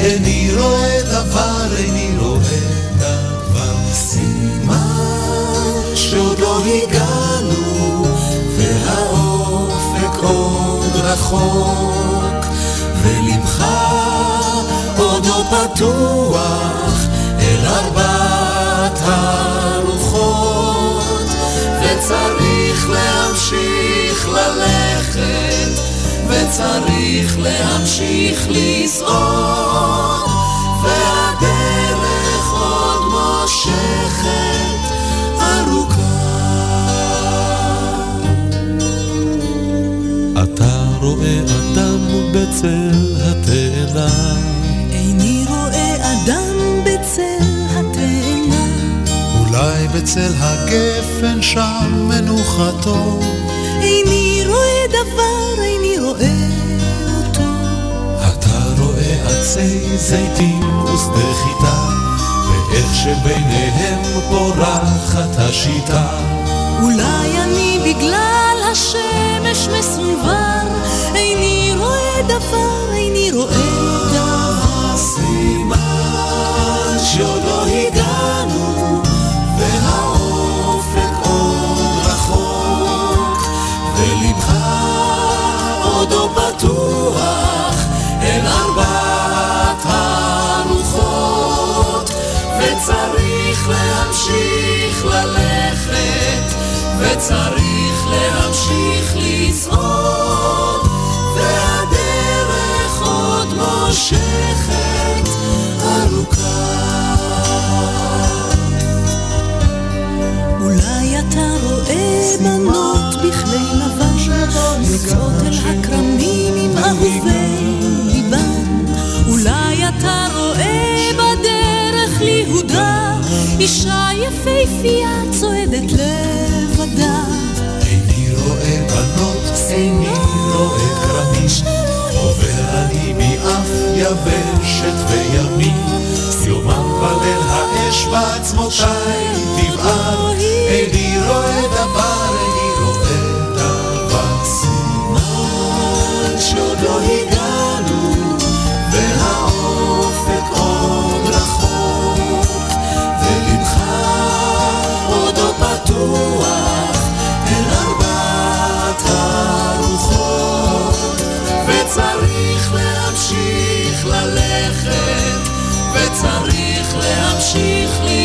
Speaker 2: איני רואה דבר, איני רואה דבר, סימן שעוד לא הגענו, והאופק עוד רחוק, ולמך עוד לא פתוח אל ארבעת הרוחות וצריך להמשיך ללכת וצריך להמשיך לסעוד והדרך עוד מושכת ארוכה.
Speaker 34: אתה רואה אדם בצל התאנה.
Speaker 10: איני רואה אדם בצל התאנה,
Speaker 2: אולי בצל הגפן שם מנוחתו זיתים ושדה חיטה ואיך שביניהם פורחת השיטה.
Speaker 10: אולי אני בגלל השמש מסונבר, איני רואה דבר, איני רואה
Speaker 2: וצריך להמשיך לצעוד והדרך עוד מושכת ארוכה
Speaker 10: אולי אתה רואה בנות בכלי לבן, יוצאות אל הכרמים עם אהובי ליבן. אולי אתה רואה אישה יפהפייה צועדת לבדה.
Speaker 2: איני רואה בנות, איני רואה כרמים, עובר אני מאף יבשת וימים, יומם וליל האש בעצמותיי תבער, איני רואה דבר, איני רואה דבר, סימן שעוד לא הגענו, ללכת, וצריך להמשיך לצעוד,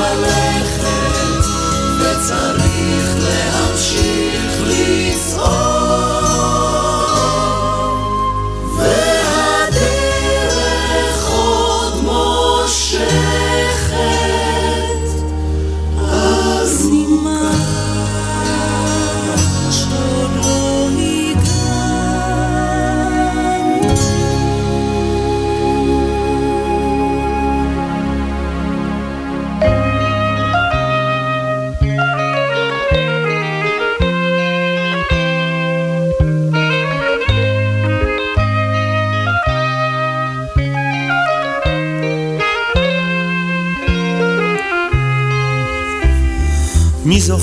Speaker 2: להמשיך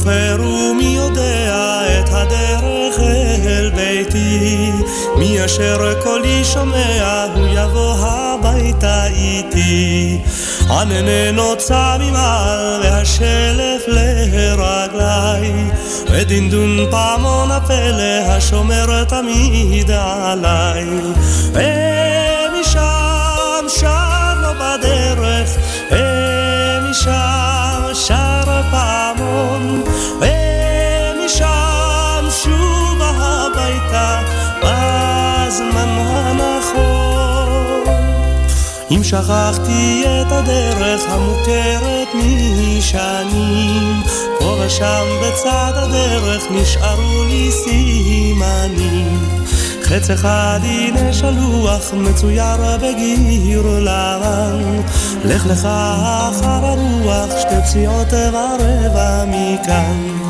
Speaker 35: זוכר ומי יודע את הדרך אל ביתי,
Speaker 36: מי אשר קולי שומע, הוא יבוא הביתה איתי. ענני נוצה ממעל, והשלף לרגליי. ודינדון פעמון הפלא, השומר תמיד עליי. אם שכחתי את הדרך המוכרת משנים, פה ושם בצד הדרך נשארו לי סימנים. חץ אחד הנה שלוח מצויר בגיר לבן, לך לך אחר הרוח שתי פסיעות ורבע מכאן.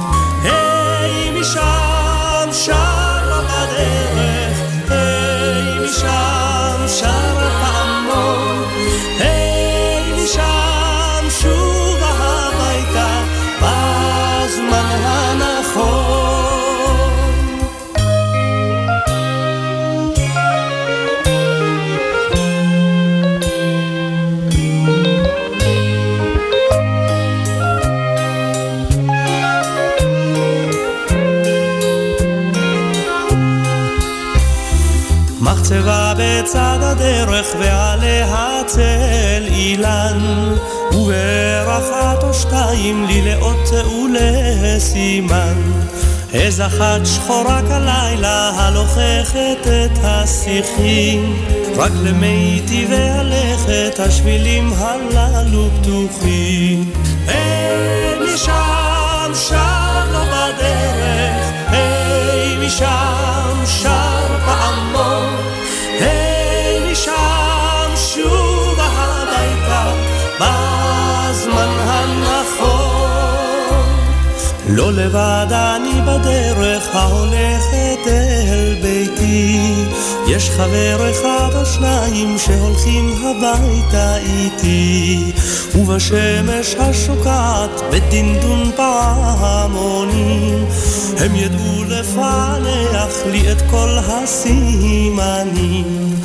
Speaker 36: אילן וברח אחת או שתיים לי לאות ולסימן. איז אחת שחורה כלילה הלוככת את השיחים. רק למיטיבי הלכת השבילים הללו פתוחים. היי משם שר לו בדרך היי משם פעמון לבד אני בדרך ההולכת אל ביתי. יש חבר אחד או שניים שהולכים הביתה איתי. ובשמש השוקעת בדינדון פעמונים הם ידעו לפענח לי את כל הסימנים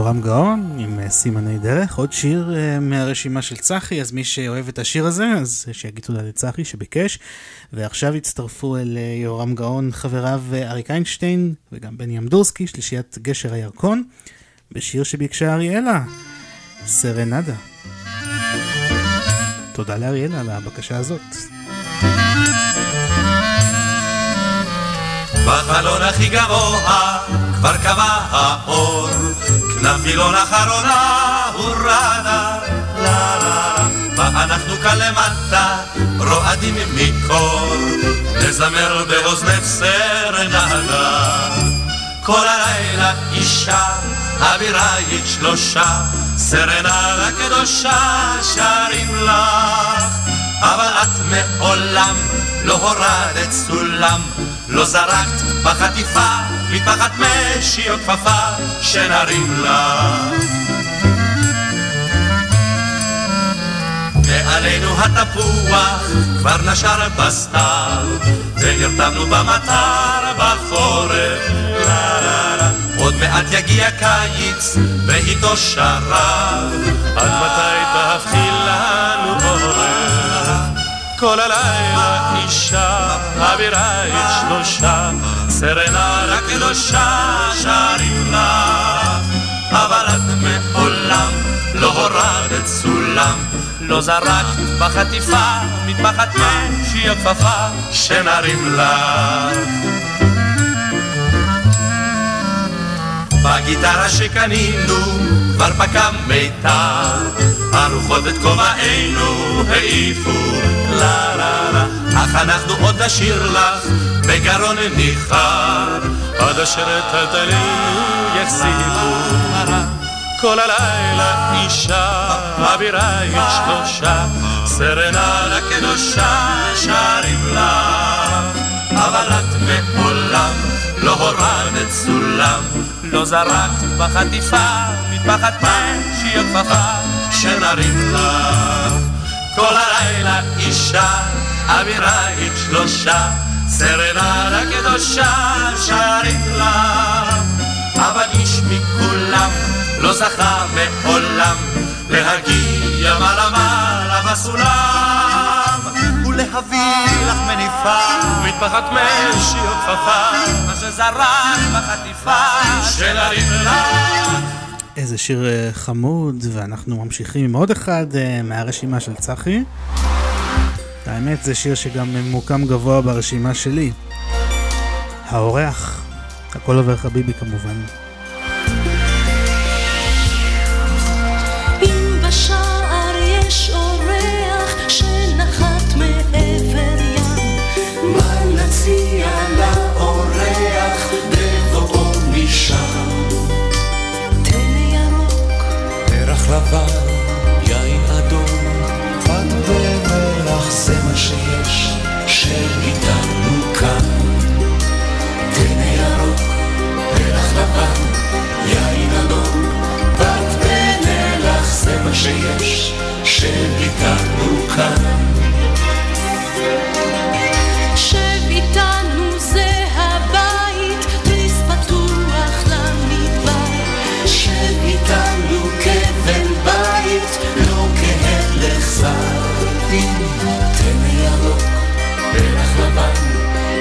Speaker 1: יהורם גאון עם אה, סימני דרך, עוד שיר אה, מהרשימה של צחי, אז מי שאוהב את השיר הזה, אז שיגיד תודה לצחי שביקש. ועכשיו הצטרפו אל אה, יהורם גאון חבריו אריק איינשטיין וגם בני אמדורסקי, שלישיית גשר הירקון, בשיר שביקשה אריאלה, סרנדה. תודה לאריאלה על הבקשה הזאת.
Speaker 16: בחלון הכי גבוה כבר קבע האור, כנף וילון אחרונה הורדה, לה לה. ואנחנו כאן למטה? רועדים מקור, נזמר באוזנך סרנדה. כל הלילה אישה, אבירייך שלושה, סרנדה קדושה שרים לך, אבל את מעולם לא הורדת סולם, לא זרקת בחטיפה מטפחת משי או כפפה שנרים לך. מעלינו התפוח כבר נשר בסתיו, ונרתמנו במטר בחורף. לה לה לה. עוד מעט יגיע קיץ, ואיתו שרב. עד מתי תהפכי? כל הלילה אישה, אבירייך שלושה, סרנה קדושה שרים לך. אבל את מעולם לא הורדת סולם, לא זרקת בחטיפה, מטפחת משי הכפפה, שנרים לך. בגיטרה שקנינו כבר פקע מיתר, הרוחות את כובענו העיפו, לה לה לה, אך אנחנו עוד נשאיר לך בגרון ניחר, עד אשר את טלטלינו יחזיקו. כל הלילה אישה, אווירה היא שלושה, סרנדה קדושה שרים לה, אבל את מעולם לא הורדת סולם, לא זרקת בחטיפה, מטפחת משי הכפפה, שנרים לה. כל הלילה אישה, היא שלושה, סרנדה קדושה שרים לה, אבל איש מכולם לא זכה מעולם להגיע מעלה מעלה בסולם. ולהביא לך מניפה מטפחת משי או שזרק בחטיפה של הריבלה
Speaker 1: איזה שיר אה, חמוד, ואנחנו ממשיכים עם עוד אחד אה, מהרשימה של צחי. האמת זה שיר שגם ממוקם גבוה ברשימה שלי. האורח, הכל עובר חביבי כמובן.
Speaker 10: לבן, יין אדום, פת ומלח, זה מה שיש, שאיתנו כאן. טנא ירוק, פרח לבן, יין אדום, פת ומלח, זה מה שיש, שאיתנו כאן.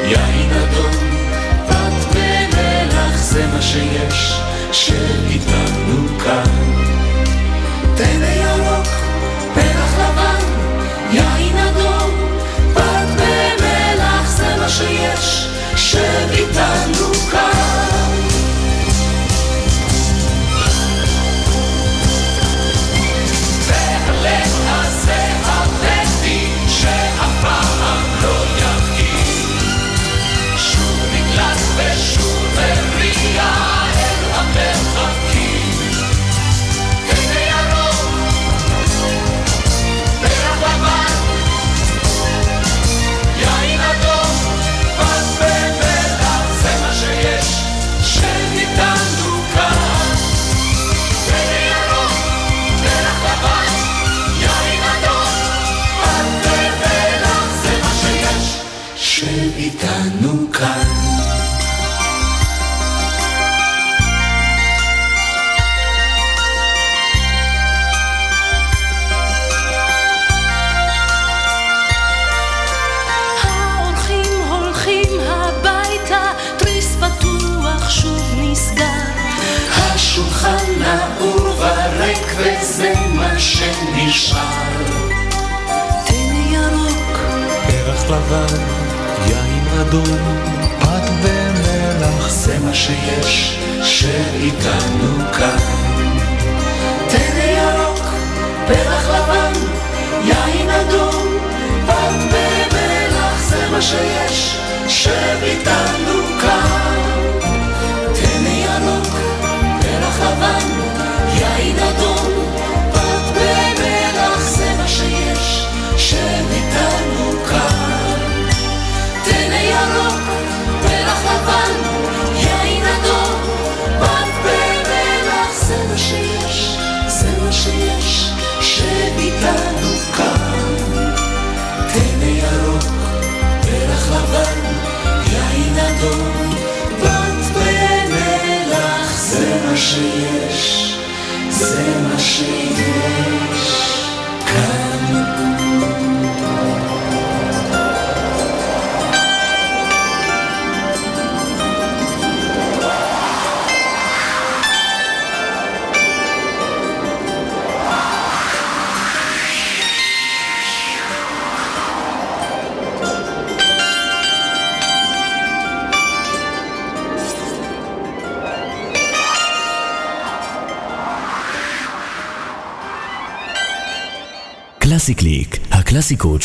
Speaker 10: יין אדום, פת ומלח זה מה שיש, שאיתנו כאן. תן ירוק, פרח לבן, יין אדום, פת ומלח זה מה שיש, שאיתנו כאן.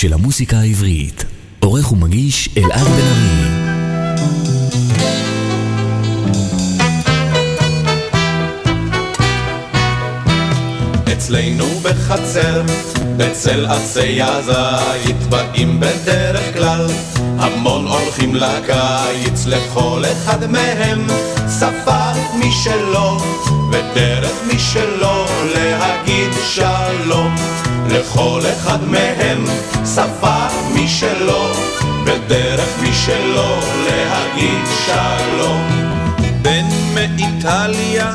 Speaker 19: של המוסיקה העברית. עורך ומגיש אלעד בן ארי.
Speaker 16: אצלנו בחצר, בצל עצי הזית באים בדרך כלל, המון הולכים לקיץ, לכל אחד מהם שפה משלו, ודרך משלו להגיד שלום. לכל אחד מהם שפה משלו, ודרך משלו להגיד שלום. בן מאיטליה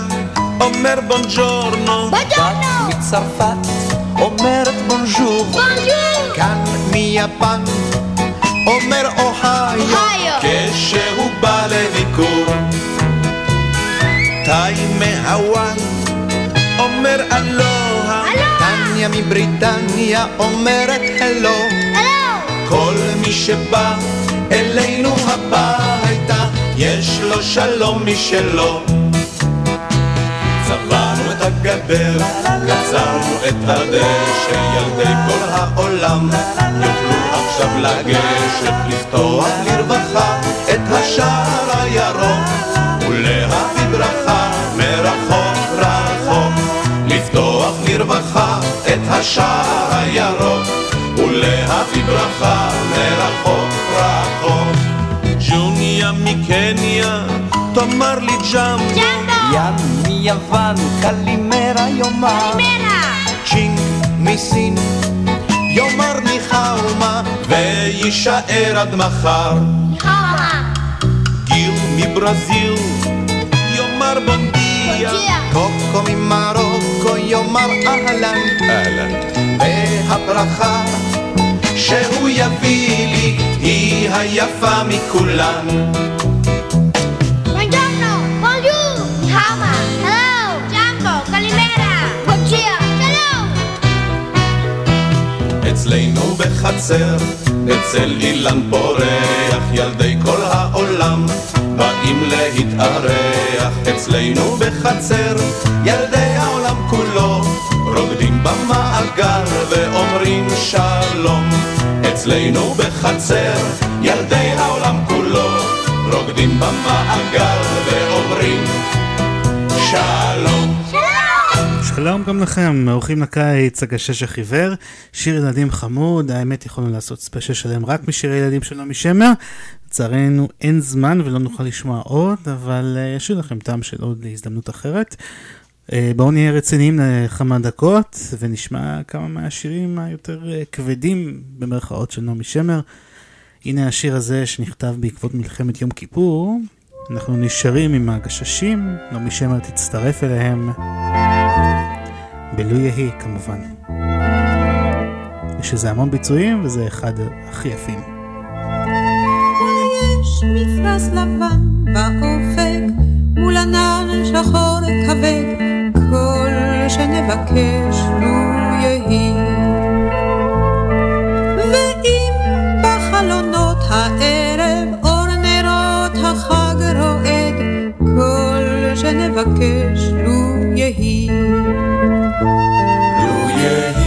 Speaker 16: אומר בונג'ורנו, בת מצרפת אומרת בונז'ור, כאן מיפן אומר אוהיו, כשהוא בא לביקור. תאי מהוואי אומר אלוה, טניה מבריטניה אומרת הלו, כל מי שבא אלינו הביתה יש לו שלום משלו. צבענו את הגדר, קצרנו את הדשא, ילדי כל העולם יוכלו עכשיו לגשת, לפתוח לרווחה את השער הירוק, ולהביא ברכה לפתוח לרווחה את השער הירוק, ולהביא ברכה מרחוק רחוק. ג'וניה מקניה, תאמר לי ג'מבו. ים מיוון, קלימרה יאמר. צ'ינג מסין, יאמר ניחאומה, ויישאר עד מחר. גיל מברזיל, יאמר קוקו ממרוקו, יאמר אהלן. אהלן. והברכה שהוא יביא לי, היא היפה מכולן. אצלנו בחצר, אצל אילן פורח, ילדי כל העולם באים להתארח. אצלנו בחצר, ילדי העולם כולו רוקדים במעגל ואומרים שלום. אצלנו בחצר, ילדי העולם כולו רוקדים במעגל ואומרים שלום.
Speaker 1: שלום גם לכם, אורחים לקיץ, הגשש החיוור, שיר ילדים חמוד, האמת יכולנו לעשות ספיישל שלם רק משירי ילדים של נעמי שמר, לצערנו אין זמן ולא נוכל לשמוע עוד, אבל uh, אשאיר לכם טעם של עוד הזדמנות אחרת. Uh, בואו נהיה רציניים לכמה דקות ונשמע כמה מהשירים היותר uh, כבדים במרכאות של נעמי שמר. הנה השיר הזה שנכתב בעקבות מלחמת יום כיפור. אנחנו נשארים עם הגששים, נעמי שמר תצטרף אליהם. בלו יהי כמובן. יש לזה המון ביצועים וזה אחד הכי יפים.
Speaker 21: יש מפרש לבן באופק מול ענן שחור כבד כל שנבקש לו יהי. ואם בחלונות הערב אור נרות החג רועד כל שנבקש לו יהי.
Speaker 16: לו יהי,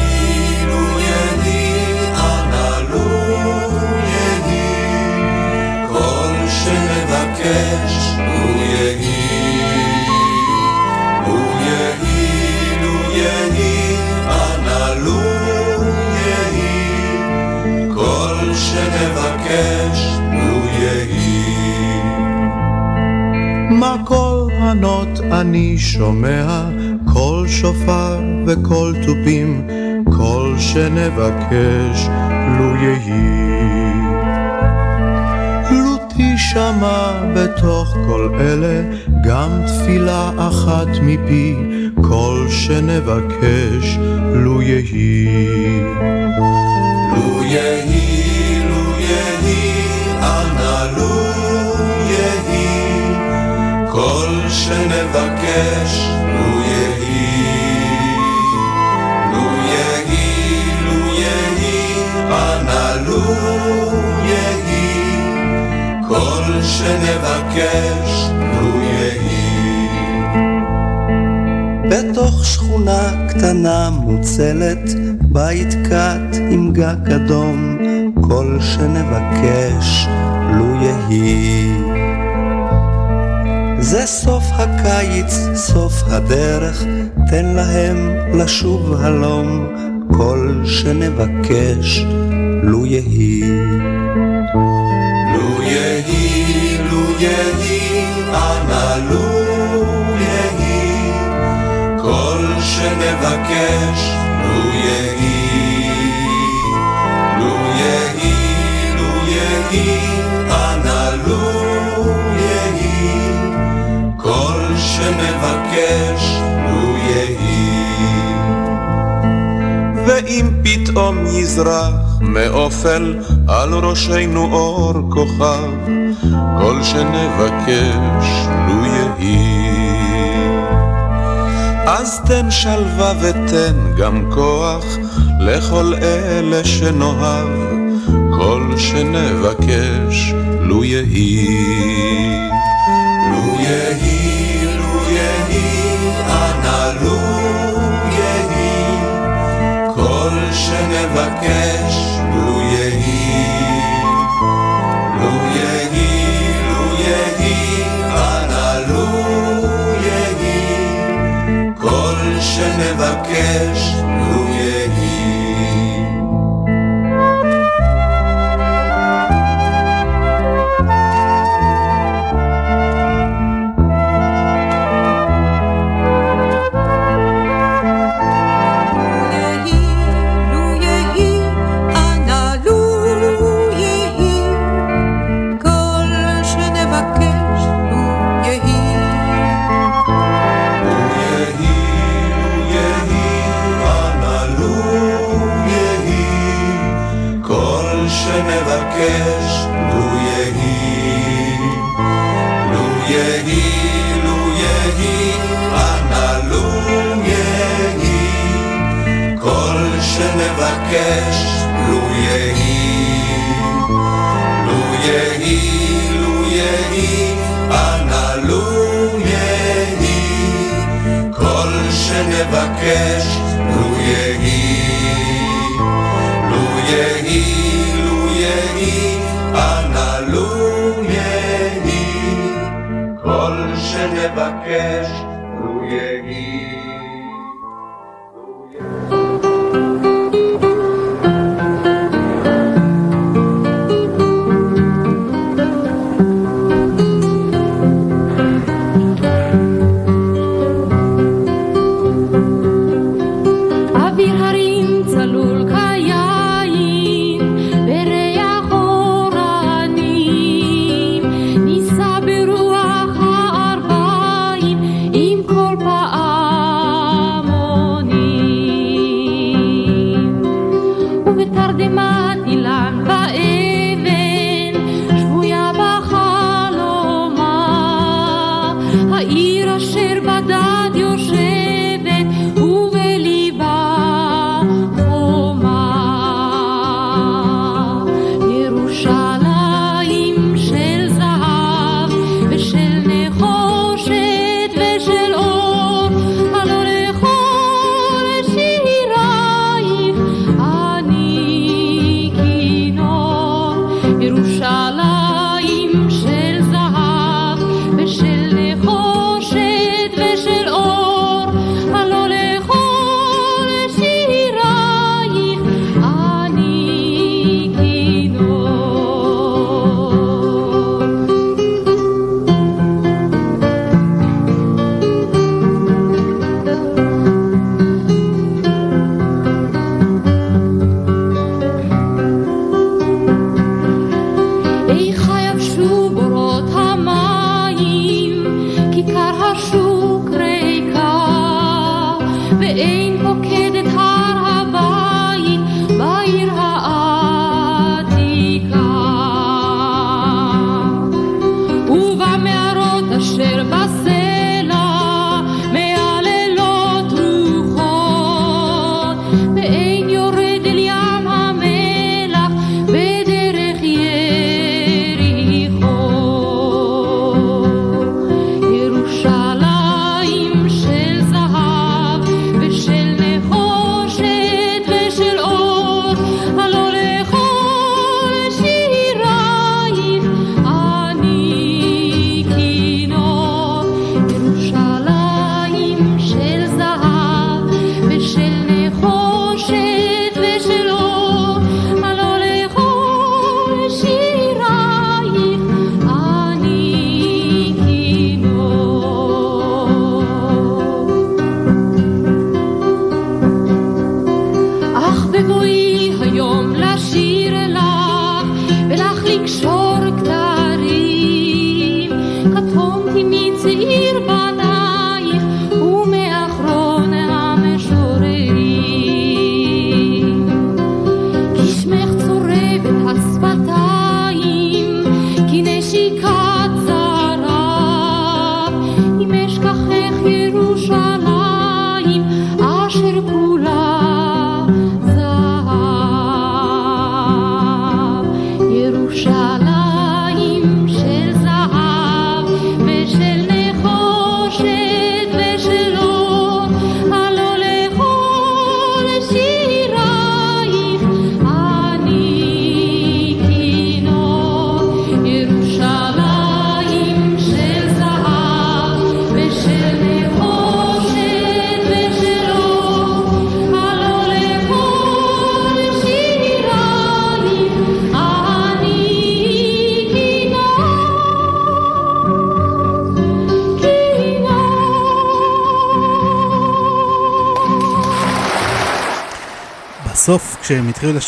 Speaker 11: מה קול ענות אני שומע, קול שופר וקול תופים, קול שנבקש לו יהי. לו תישמע בתוך כל אלה גם תפילה אחת מפי, קול שנבקש לו יהי.
Speaker 16: לו יהי, שנבקש, לו יהי. לו יהי, לו יהי, אנא לו יהי, כל שנבקש, לו יהי.
Speaker 37: בתוך שכונה קטנה מוצלת, בית קט עם גג אדום, כל שנבקש לו יהי.
Speaker 2: זה סוף הקיץ, סוף הדרך, תן להם לשוב הלום, כל שנבקש, לו יהי.
Speaker 10: לו יהי, לו יהי, אנא לו יהי, כל שנבקש, לו יהי. לו יהי, לו יהי,
Speaker 17: ואם פתאום יזרח מאופל על ראשנו אור כוכב, כל שנבקש, לו יהי. אז תן שלווה ותן גם כוח לכל אלה שנאהב, כל שנבקש, לו יהי.
Speaker 10: לו יהי שנבקש, שנבקש,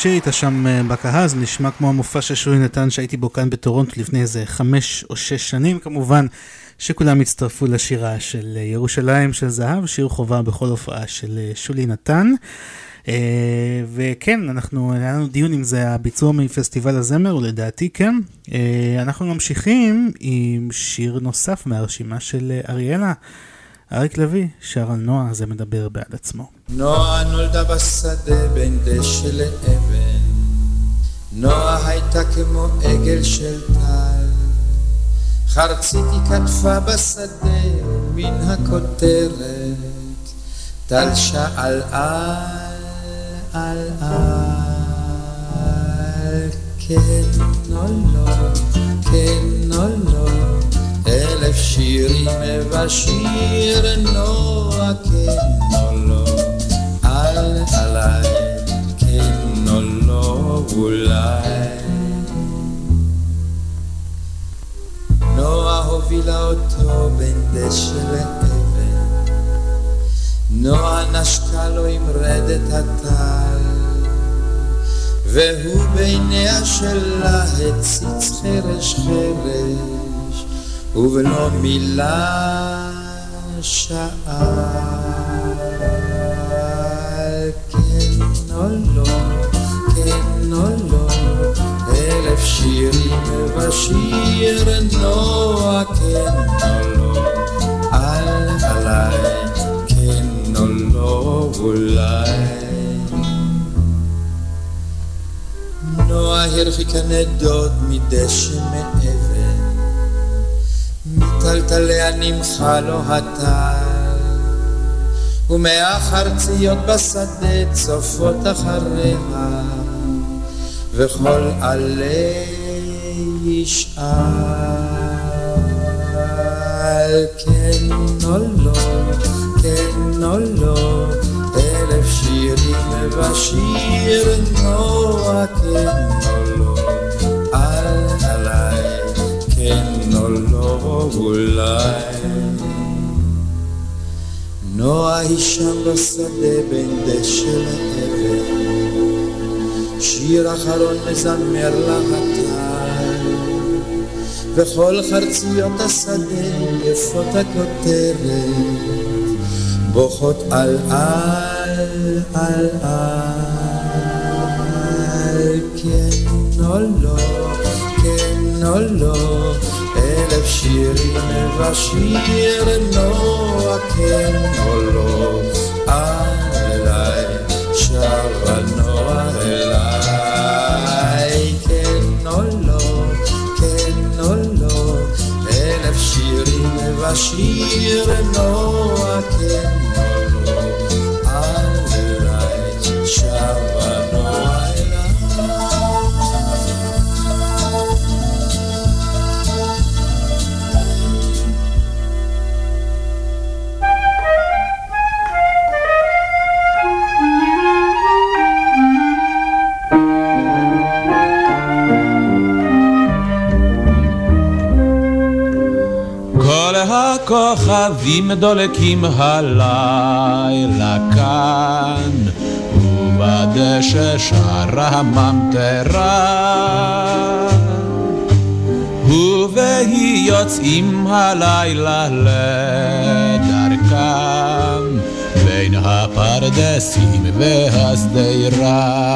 Speaker 1: לשיר איתה שם אה, בקהל, זה נשמע כמו המופע שולי נתן שהייתי בו כאן בטורונטו לפני איזה חמש או שש שנים כמובן, שכולם הצטרפו לשירה של אה, ירושלים של זהב, שיר חובה בכל הופעה של אה, שולי נתן. וכן, אנחנו, היה לנו דיון אם זה הביצוע מפסטיבל הזמר, ולדעתי כן. אנחנו ממשיכים עם שיר נוסף מהרשימה של אריאלה. אריק לוי שר על נועה, זה מדבר בעד עצמו.
Speaker 38: נועה נולדה בשדה בין דשא הייתה כמו עגל של טל, חרצית היא כתפה בשדה מן הכותרת, טל שאל על, על, על, כן או לא, כן או לא. אלף שירים ובשיר נועה כן או לא, אל עליי כן או לא אולי. הובילה אותו בין דשא לאבן, נועה נשקה לו עם רדת הטל, והוא בעיניה שלה הציץ חרש חרש. ובלא מילה שאל כן או לא, כן או לא, אלף שירים ובשיר נועה הרחיקה נדוד מדשא מאבן. מטלטליה נמחה לו הטל, ומהחרציות בשדה צופות אחריה, וכל עלי ישאל, כן או לא, כן או לא, אלף שירים ובשיר נועה, כן או לא, אל עליי, כן או לא אולי. נועה היא שם בשדה בין דשא לאבן, שיר אחרון מזמר לה וכל חרציות השדה יפות הכותרת, בוכות על על על על, כן או לא, כן או לא. אלף שירים ובשיר נועה כן או לא, אליי שרה נועה אליי, שירים ובשיר נועה כן או לא, אליי
Speaker 17: הכוכבים דולקים הלילה כאן, ובדשא שרה הממטרה. ובהי יוצאים הלילה לדרכם בין הפרדסים והשדרה.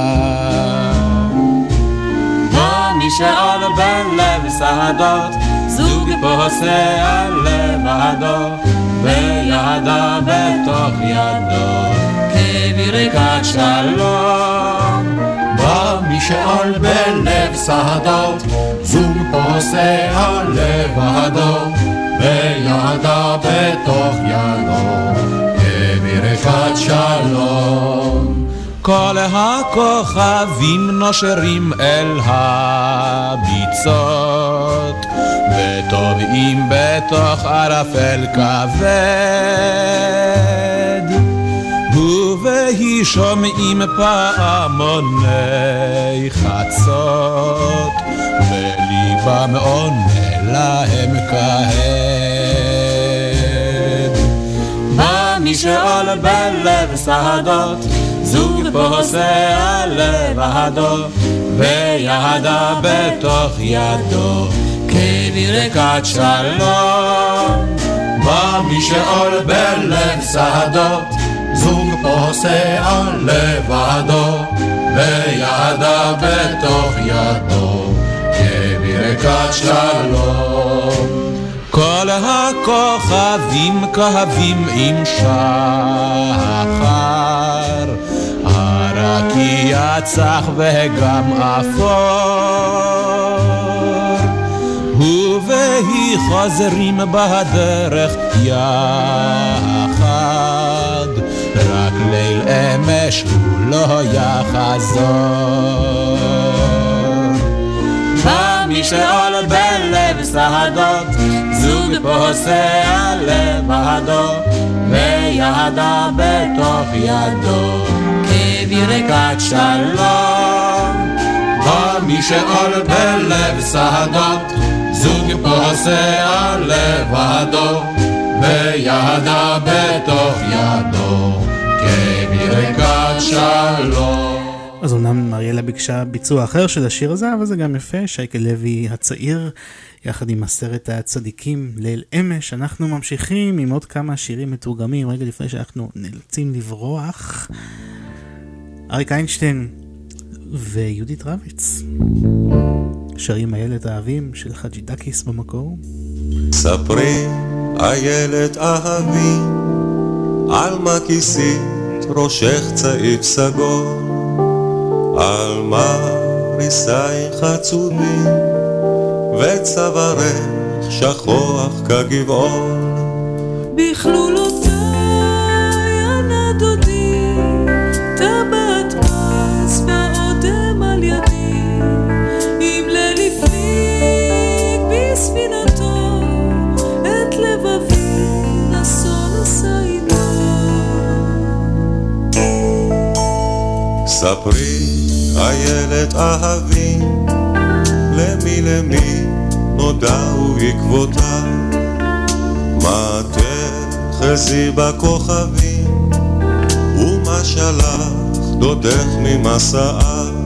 Speaker 39: מי שעוד בלב שדות, זוג פוסע לבדו, וידה בתוך ידו, כברכת שלום.
Speaker 40: בא מי שעול בלב שדות, זוג פוסע לבדו, וידה בתוך ידו, כברכת שלום.
Speaker 17: כל הכוכבים נושרים אל הביצות, וטובעים בתוך ערפל כבד. ובהי שומעים פעמוני חצות, וליבם עונה להם כהד.
Speaker 39: בא מי שעול בלב שדות, זוג פוסע לבדו, וידה בתוך ידו, כברכת שלום.
Speaker 40: בא מי שעול בלב שדות, זוג פוסע לבדו, וידה בתוך ידו, כברכת שלום.
Speaker 17: כל הכוכבים כהבים עם שחר, הרקיע צח וגם אפור, ובהי חוזרים בדרך יחד, רק ליל אמש הוא לא יחזור.
Speaker 39: מי שעול בלב שדות, זוג פוסע לבדו, וידה בתוך ידו, כברכת שלום.
Speaker 40: בא מי שעול בלב שדות, זוג פוסע לבדו, וידה בתוך ידו, כברכת שלום.
Speaker 1: אז אמנם אריאלה ביקשה ביצוע אחר של השיר הזה, אבל זה גם יפה, שייקה לוי הצעיר, יחד עם עשרת הצדיקים, ליל אמש. אנחנו ממשיכים עם עוד כמה שירים מתורגמים, רגע לפני שאנחנו נאלצים לברוח. אריק איינשטיין ויהודית רביץ. שרים איילת האהבים של חאג'י דקיס במקור.
Speaker 41: ספרי, איילת אהבי, על מה כיסית ראשך צעיף סגול. על מריסייך עצובים, וצווארך שכוח כגבעון.
Speaker 42: בכלולותיי הנדודי, טבעת פס והאודם על ידי, אם ליל הפליג בספינתו, את לבבי נסו נשא
Speaker 41: ספרי, איילת אהבי, למי למי נודעו עקבותיו, מה תחזי בכוכבים, ומה שלח דודך ממסעיו.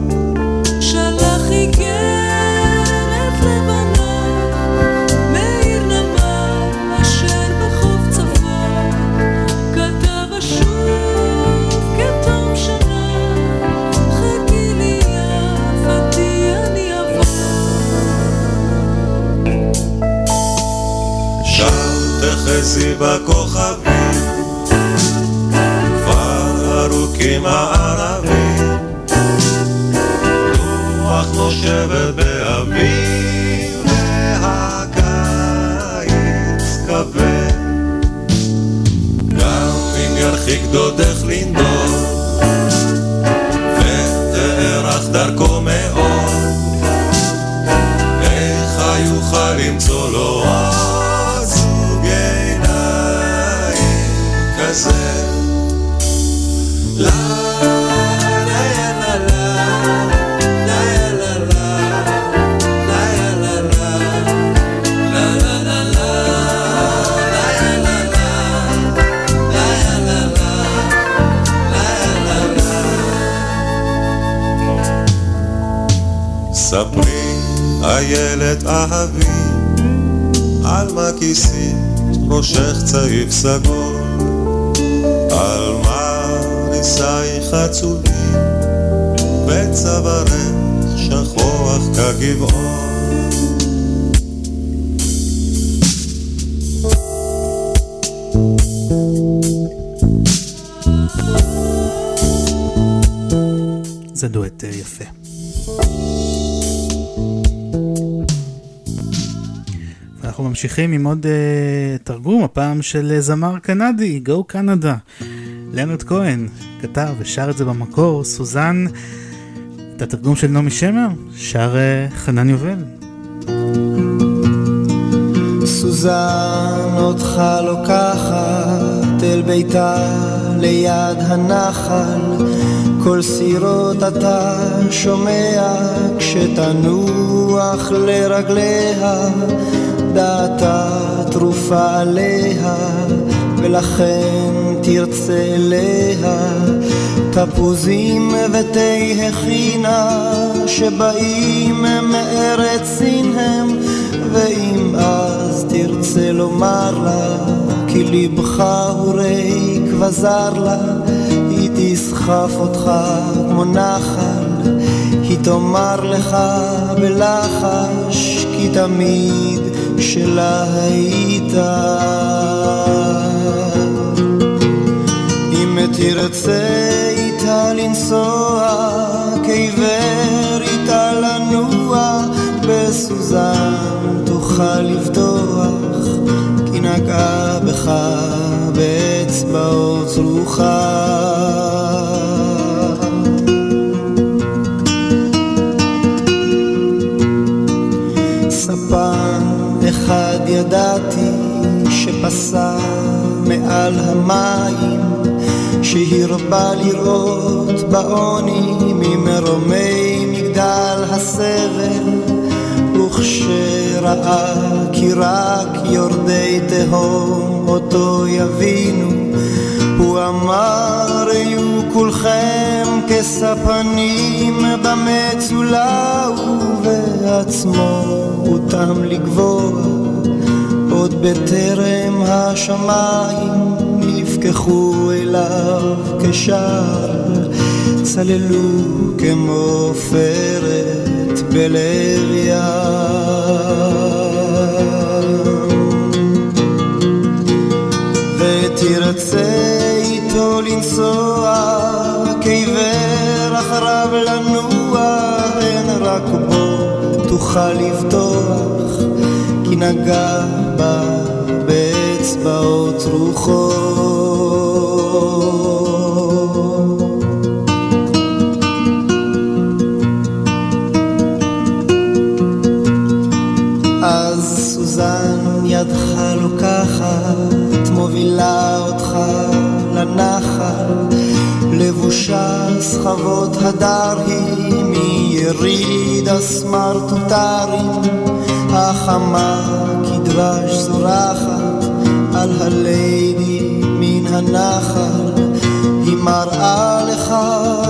Speaker 41: תחזי בכוכבים, כבר ארוכים הערבים, רוח נושבת באוויר, והקיץ כבד. גם אם ירחיק דודך לנדוד, כיסית ראשך צעיף סגול, על מה נישייך עצובים, וצווארך שכוח כגבעון.
Speaker 1: זה דואט אה, יפה. ממשיכים עם עוד uh, תרגום, הפעם של uh, זמר קנדי, גו קנדה. לנרד כהן כתב ושר את זה במקור, סוזן, את התרגום של נעמי שמר, שר uh, חנן יובל.
Speaker 43: סוזן אותך לוקחת אל ביתה ליד הנחל כל סירות אתה שומע כשתנוח לרגליה דעתה תרופה עליה ולכן תרצה אליה תפוזים ותה הכינה שבאים מארץ סין הם ואם אז תרצה לומר לה כי לבך הוא ריק וזר לה תסחף אותך כמו נחל, היא תאמר לך בלחש, כי תמיד שלה היית. אם תרצה איתה לנסוע, כעיוור איתה לנוע, בסוזן תוכל לבטוח, כי נגעה בך באצבעות רוחה. אחד ידעתי שפסע מעל המים שהרבה לראות בעוני ממרומי מגדל הסבל וכשראה כי רק יורדי תהום אותו יבינו הוא אמר היו כולכם כספנים במצולה ובעצמו אותם לגבוה עוד בטרם השמיים נפקחו אליו כשער. צללו כמו עופרת בלב ותרצה איתו לנסוע כעיוור אחריו לנוע אין רק בו תוכל לבטוח כי נגע בה באצבעות רוחו. אז סוזן ידך לוקחת מובילה אותך לנחל. לבושה סחבות הדר היא מיריד הסמרטוטרים החמה כדבש זורחת על הליידי מן הנחל. היא מראה לך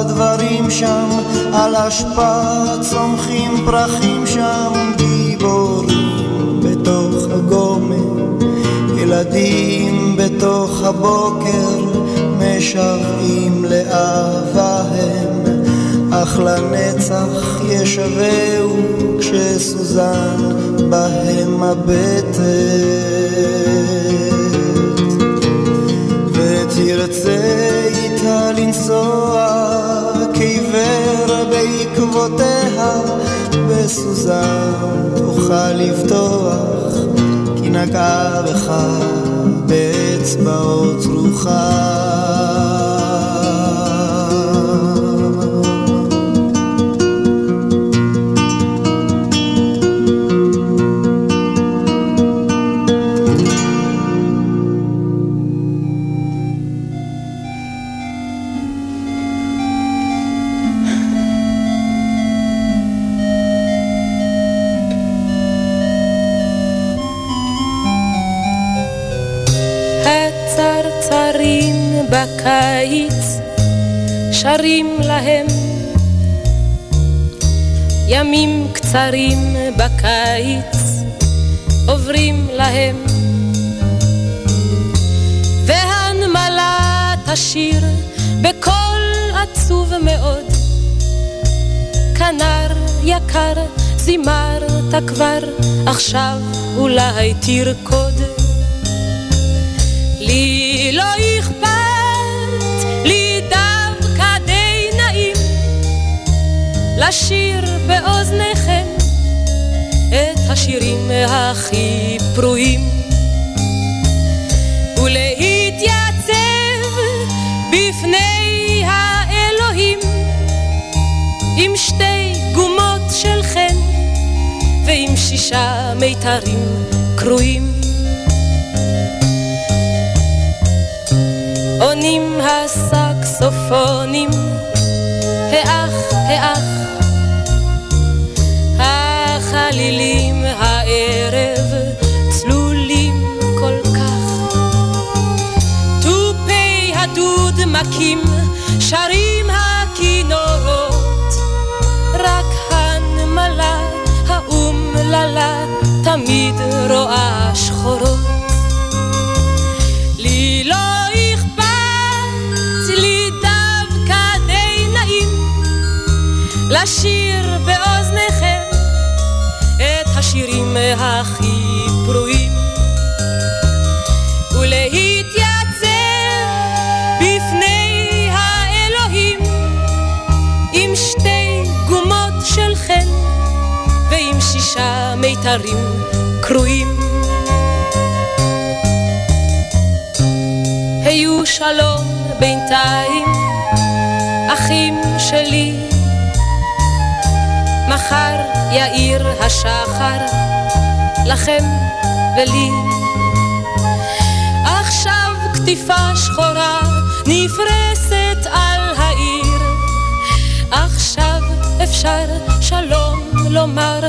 Speaker 43: דברים שם על אשפה צומחים פרחים שם גיבורים בתוך הגומר ילדים בתוך הבוקר משוועים לאהבה הם, אך לנצח ישבהו כשסוזן בהם הבטת. ותרצה איתה לנסוע כעיוור בעקבותיה, וסוזן תוכל לבטוח כי נגעה בך באצבעות רוחה.
Speaker 22: שרים להם ימים קצרים בקיץ עוברים להם. והנמלה תשיר בקול עצוב מאוד. כנר יקר, זימרת כבר, עכשיו אולי תרקוד. לי לא לשיר באוזניכם את השירים הכי פרועים. ולהתייצב בפני האלוהים עם שתי גומות של חן ועם שישה מיתרים קרועים. עונים הסקסופונים, האח, האח, החלילים הערב צלולים כל כך. תופי הדוד מכים, שרים הכינורות, רק הנמלה האומללה תמיד רואה שחורות. לי לא לשיר מיתרים קרועים היו שלום בינתיים אחים שלי מחר יאיר השחר לכם ולי. עכשיו כתיפה שחורה נפרסת על העיר. עכשיו אפשר שלום לומר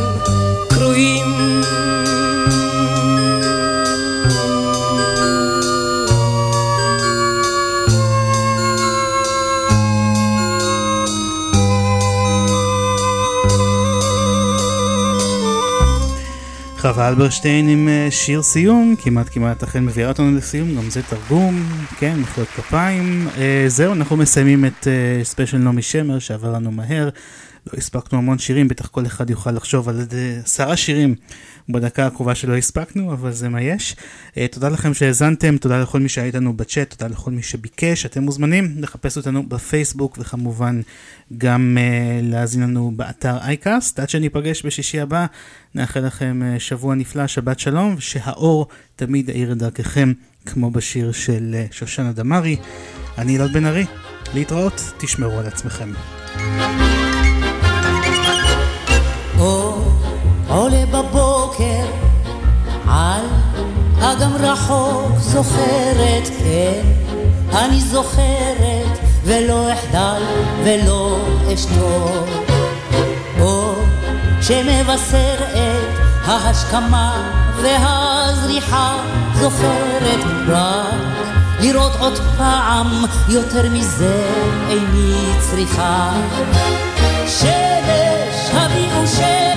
Speaker 1: חווה אלברשטיין עם אה, שיר סיום, כמעט כמעט אכן מביאה אותנו לסיום, גם זה תרגום, כן, מחיאות כפיים. אה, זהו, אנחנו מסיימים את אה, ספיישל נעמי שמר שעבר לנו מהר. לא הספקנו המון שירים, בטח כל אחד יוכל לחשוב על עשרה שירים בדקה הקרובה שלא הספקנו, אבל זה מה יש. Uh, תודה לכם שהאזנתם, תודה לכל מי שהיה איתנו בצ'אט, תודה לכל מי שביקש. אתם מוזמנים לחפש אותנו בפייסבוק, וכמובן גם uh, להאזין לנו באתר אייקאסט. עד שניפגש בשישי הבא, נאחל לכם uh, שבוע נפלא, שבת שלום, ושהאור תמיד יאיר את דרככם, כמו בשיר של uh, שושנה דמארי. אני אלעד בן ארי, להתראות, תשמרו על עצמכם.
Speaker 14: אור עולה בבוקר על אגם רחוק זוכרת, כן, אני זוכרת ולא אחדל ולא אשתוק. אור שמבשר את ההשכמה והזריחה זוכרת רק לראות עוד פעם יותר מזה איני צריכה. שמש הביאו שמש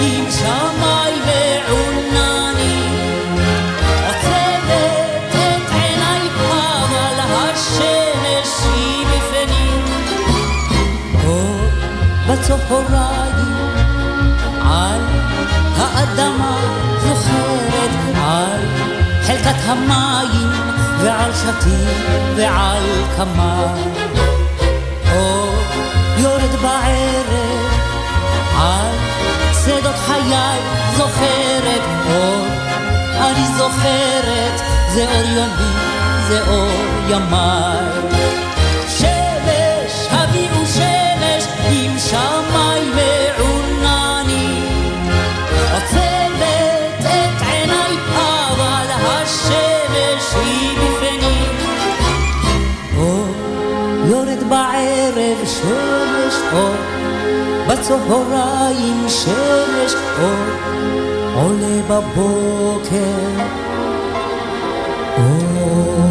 Speaker 14: עם שמי ועונני. עוצמת את עיניי אבל השמש היא בפנים. אור בצהריים על האדמה זוכרת על חלקת המים ועל שתים ועל כמה. אור יורד בערב זוכרת, זה אור יומי, זה אור ימי. שמש, הביאו שמש, עם שמי מעונני. עוצמת את עיניי, אבל השמש היא בפני. אור יורד בערב, שמש אור בצהריים שמש אור, עולה בבוקר אור.